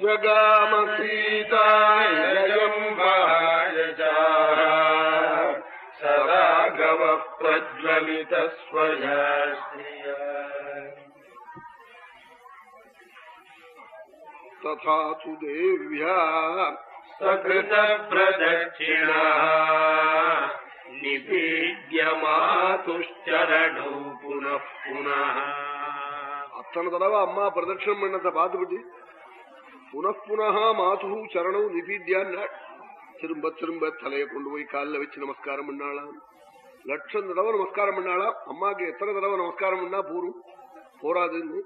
जगाम सीताय सदा गव प्रज्वलित स्वया तथा तु देव्या सकृतप्रदक्षिणा निपीड्यमातुश्चरणौ पुनः पुनः அத்தனை தடவை அம்மா பிரதட்சணம் பண்ணத்தை பார்த்துக்கிட்டு புனப்புனகா மாது சரணம் நிபீட்யான்னா திரும்ப திரும்ப தலையை கொண்டு போய் காலில் வச்சு நமஸ்காரம் பண்ணாளாம். லட்சம் தடவை நமஸ்காரம் பண்ணாளாம். அம்மாக்கு எத்தனை தடவை நமஸ்காரம் பண்ணா போரும் போராதுன்னு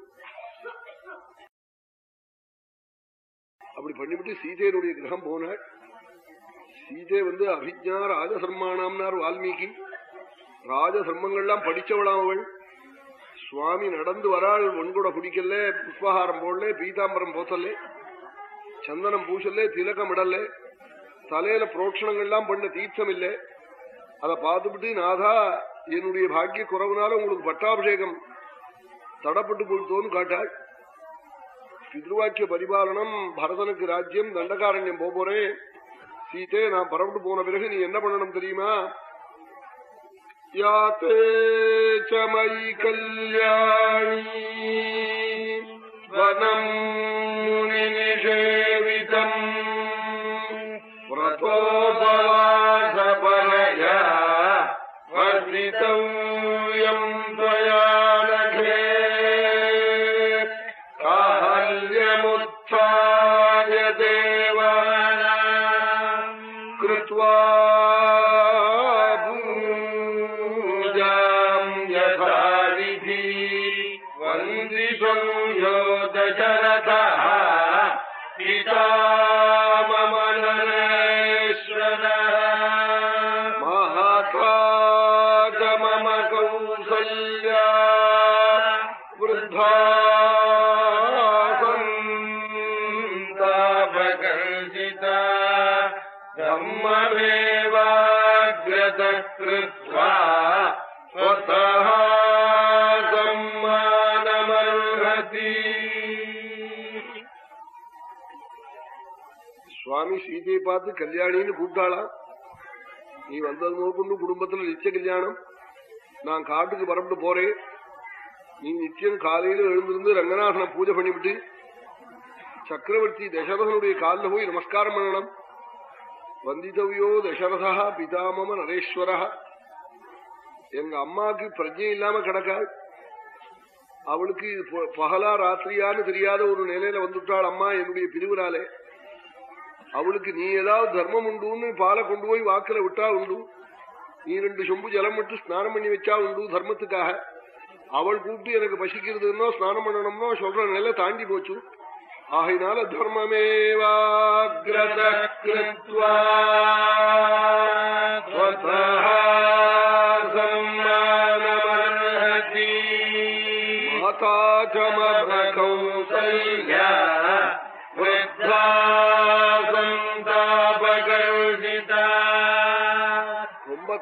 அப்படி பண்ணிவிட்டு சீதையனுடைய கிரகம் போனாள். சீதை வந்து அபிஜா ராஜசர்மானாம்னார் வால்மீகி. ராஜசர்மங்கள்லாம் படிச்சவளாம் அவள். சுவாமி நடந்து வராள் ஒன்கூட குடிக்கல புஷ்பஹாரம் போடல பீதாம்பரம் போசல்ல சந்தனம் பூசல்ல திலகம் இடல்ல தலையில புரோட்சணங்கள்லாம் பண்ண தீர்த்தம் இல்லை அதை பார்த்துவிட்டு நாதா என்னுடைய பாக்கிய குறவுனால உங்களுக்கு பட்டாபிஷேகம் தடப்பட்டு போயிட்டோன்னு காட்டாள். பித்ருவாக்கிய பரிபாலனம் பரதனுக்கு ராஜ்யம் தண்டகாரண்யம் போறேன். சீதே நான் பரவிட்டு போன பிறகு நீ என்ன பண்ணணும் தெரியுமா? யாத்தே சமை கல்யாணி வனம் முனினே वन्दितम् यो दशरथः பார்த்து கல்யாணின்னு கூப்பிட்டாளாம் நீ வந்தது முதற்கொண்டு குடும்பத்துல நிச்சய கல்யாணம். நான் காட்டுக்கு பரப்பிட்டு போறேன். நீ நிச்சயம் காலையில எழுந்திருந்து ரங்கநாதனை பூஜை பண்ணிவிட்டு சக்கரவர்த்தி தசரதனுடைய காலில் போய் நமஸ்காரம் பண்ணணும். வந்திதவியோ தசரதா பிதாமம நரேஸ்வரா. எங்க அம்மாக்கு பிரஜை இல்லாம கிடக்காள். அவளுக்கு பகலா ராத்திரியான்னு தெரியாத ஒரு நிலையில வந்துட்டாள் அம்மா என்னுடைய பிரிவுனாலே. அவளுக்கு நீ ஏதாவது தர்மம் உண்டுன்னு பாலை கொண்டு போய் வாக்குல விட்டா உண்டு. நீ ரெண்டு சொம்பு ஜலம் விட்டு ஸ்நானம் பண்ணி வச்சா உண்டு தர்மத்துக்காக. அவள் கூப்பிட்டு எனக்கு பசிக்கிறதுன்னோ ஸ்நானம் பண்ணணும்னோ சொல்ற நிலை தாண்டி போச்சு. ஆகையினால தர்மமேவாகிரத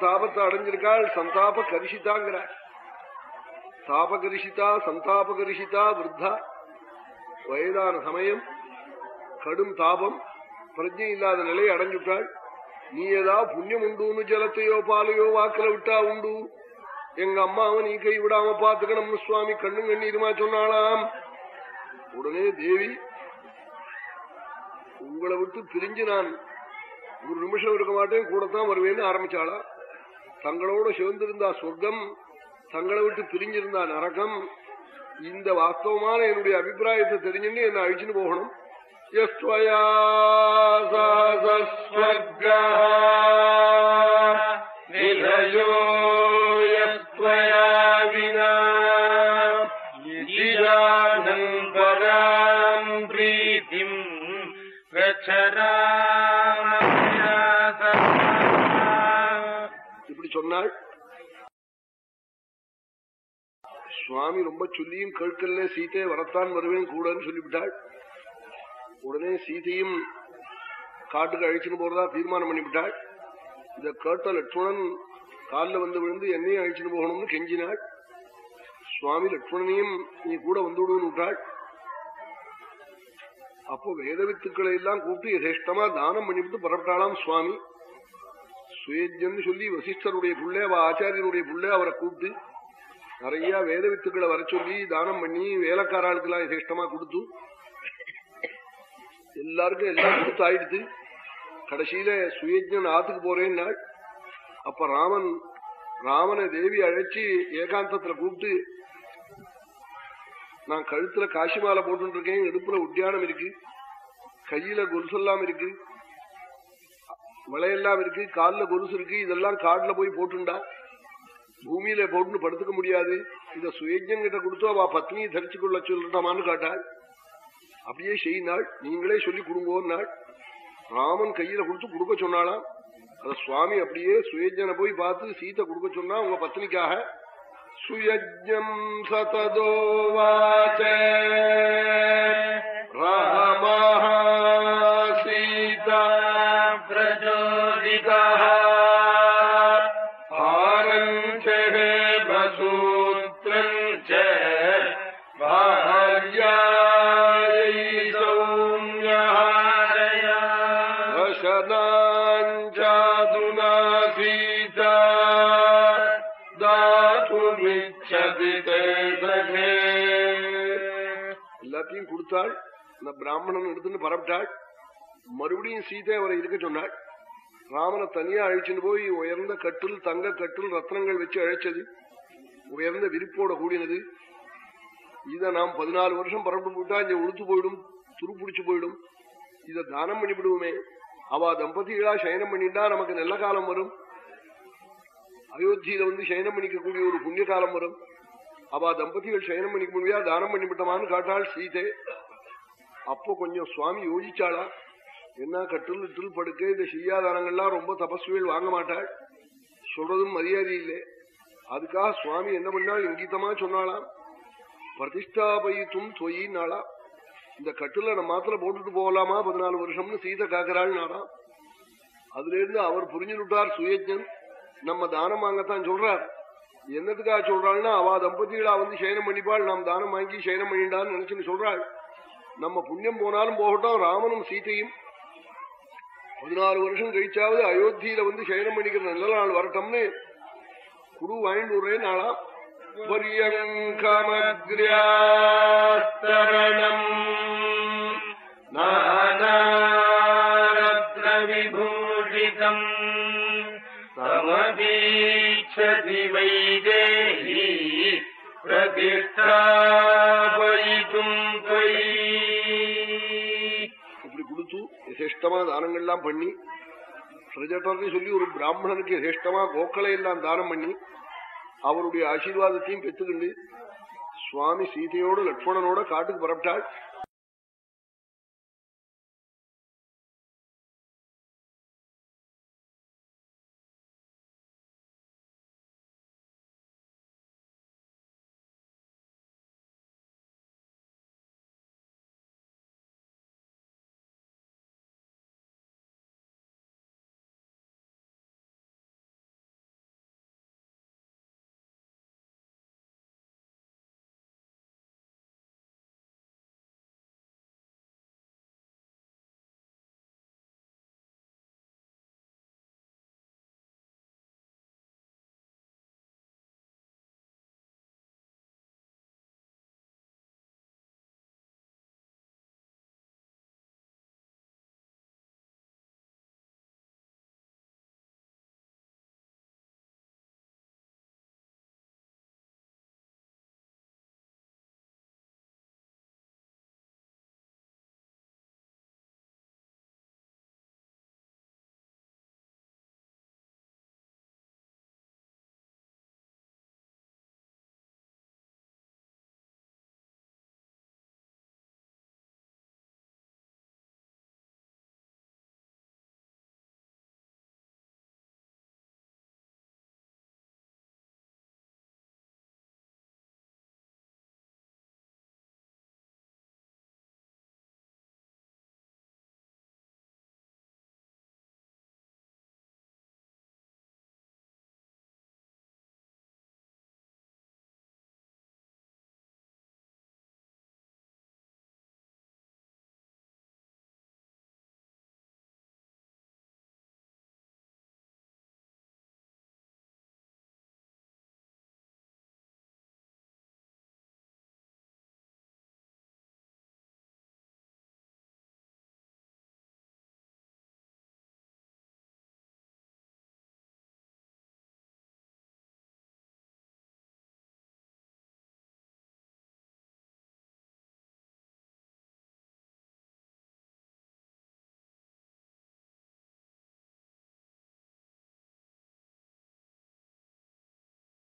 தாபத்தை அடைஞ்சிருக்காள் சந்தாப கரிசிதாங்கிறாள் தாபகரிசிதா சந்தாபகரிசிதா விருத்தா. வயதான சமயம் கடும் தாபம் பிரஜை இல்லாத நிலையை அடைஞ்சுட்டாள். நீ ஏதா புண்ணியம் உண்டுன்னு ஜலத்தையோ பாலையோ வாக்கில விட்டா உண்டு. எங்க அம்மாவை நீ கை விடாம பாத்துக்கணும்னு சுவாமி கண்ணும் கண்ணீருமா சொன்னாளாம். உடனே தேவி உங்களை விட்டு பிரிஞ்சு நான் ஒரு நிமிஷம் இருக்க மாட்டேன் கூடத்தான் வருவேன்னு ஆரம்பிச்சாளா தங்களோட சிவந்திருந்தா சொர்க்கம் தங்களை விட்டு பிரிஞ்சிருந்தா நரகம். இந்த வாஸ்தவமான என்னுடைய அபிப்பிராயத்தை தெரிஞ்சுன்னு என்ன அழிச்சுன்னு போகணும். யஸ்வயா சொன்னாள். சுவாமி ரொம்ப சொல்லியும் கேட்கல சீதை வரத்தான் வருவேன் கூடன்னு சொல்லிவிட்டாள். உடனே சீதையும் காட்டுக்கு அழிச்சுன்னு போறதா தீர்மானம் பண்ணிவிட்டாள். இத கேட்ட லட்சுமணன் காலில் வந்து விழுந்து என்னையும் அழிச்சுன்னு போகணும்னு கெஞ்சினாள். சுவாமி லட்சுமணனையும் நீ கூட வந்துவிடுன்னு விட்டாள். அப்போ வேத வித்துக்களை எல்லாம் கூப்பிட்டு யதேஷ்டமா தானம் பண்ணிவிட்டு புறப்பட்டாளாம் சுவாமி. சுயஜன் சொல்லி வசிஷ்டருடைய புள்ளே அவ ஆச்சாரியனுடைய புள்ளே அவரை கூப்பிட்டு நிறைய வேத வித்துக்களை வர சொல்லி தானம் பண்ணி வேலைக்காராளுக்கெல்லாம் யதேஷ்டமா கொடுத்து எல்லாருக்கும் எல்லாம் கொடுத்து ஆயிடுத்து. கடைசியில சுயஜன் ஆத்துக்கு போறேன்னா அப்ப ராமன் ராமனை தேவி அழைச்சி ஏகாந்தத்துல கூப்பிட்டு நான் கழுத்துல காசி மாலை போட்டு இருக்கேன் இடுப்புல உத்தியானம் இருக்கு கையில கொலுசெல்லாம் இருக்கு விளையெல்லாம் இருக்கு காலில் கொலுசு இருக்கு இதெல்லாம் காடுல போய் போட்டுண்டா? பூமியில போட்டு படுத்துக்க முடியாது. இந்த சுயஜன் கிட்ட கொடுத்து அவ பத்னியை தரிச்சு கொள்ள சொல்லட்டாமான்னு காட்டாள். அப்படியே செய்யினாள். நீங்களே சொல்லி கொடுங்கோன்னாள். ராமன் கையில கொடுத்து கொடுக்க சொன்னாலாம் அத சுவாமி அப்படியே சுயஜனை போய் பார்த்து சீத்தை கொடுக்க சொன்னா உங்க பத்னிக்காக சுயஜம் சததோவாச்ச கொடுத்தாள் இந்த பிராமணன் எடுத்துன்னு பரப்பிட்டாள். மறுபடியும் சீதை அவரை இருக்க சொன்னாள். ராமனை தனியா அழைச்சிட்டு போய் உயர்ந்த கட்டில் தங்க கட்டில் ரத்னங்கள் வச்சு அழைச்சது. உயர்ந்த விரிப்போட கூடினது. இத நாம் பதினாலு வருஷம் பரப்பு போட்டா இங்க உளுத்து போயிடும் துருப்பிடிச்சு போயிடும். இத தானம் பண்ணிவிடுவோமே. அவ தம்பதிகளா சயனம் பண்ணிட்டா நமக்கு நல்ல காலம் வரும். அயோத்தியில வந்து சயனம் பண்ணிக்கக்கூடிய ஒரு புண்ணிய காலம் வரும். அவ தம்பதிகள் சயனம் பண்ணிக்க முடியாது தானம் பண்ணிவிட்டமான்னு காட்டாள் சீதை. அப்போ கொஞ்சம் சுவாமி யோசிச்சாளா? என்ன கட்டில் இட்டில் படுக்க இந்த செய்யாதானங்கள்லாம் ரொம்ப தபஸ்வியல் வாங்க மாட்டாள். சொல்றதும் மரியாதை இல்லை. அதுக்காக சுவாமி என்ன பண்ணாள் இங்கிதமா சொன்னாளாம். பிரதிஷ்டாபயித்தும் தொயின்னாளா இந்த கட்டில நம்ம மாத்திர போட்டுட்டு போகலாமா? பதினாலு வருஷம்னு சீதை காக்கிறாள் நாளாம் அதுல இருந்து அவர் புரிஞ்சுட்டார் சுயஜன். நம்ம தானம் வாங்கத்தான் சொல்றார். என்னதுக்காக சொல்றாள்னா அவ தம்பதிகளா வந்து சயனம் பண்ணிப்பாள் நாம் தானம் வாங்கி சயனம் பண்ணிட்டான்னு நினைச்சுன்னு சொல்றாள். நம்ம புண்ணியம் போனாலும் போகட்டும் ராமனும் சீத்தையும் பதினாலு வருஷம் கழிச்சாவது அயோத்தியில வந்து சயனம் பண்ணிக்கிற நல்ல நாள் வரட்டும்னு குரு வாங்கிட்டு ஒரே நாளா பரியங்கமக்ரியாஸ்தரணம் நானாரத்னவிபூஷிதம் சமதீட்சதி வைதேகி பிரதிஷ்டாபயிதும் தொயி யசேஷ்டமா தானங்கள்லாம் பண்ணி பிரஜட்டர்னு சொல்லி ஒரு பிராமணனுக்கு யசேஷ்டமா கோக்களை எல்லாம் தானம் பண்ணி அவருடைய ஆசீர்வாதத்தையும் பெற்றுக்கொண்டு சுவாமி சீதையோடு லட்சுமணனோட காட்டுக்கு புறப்பட்டாள்.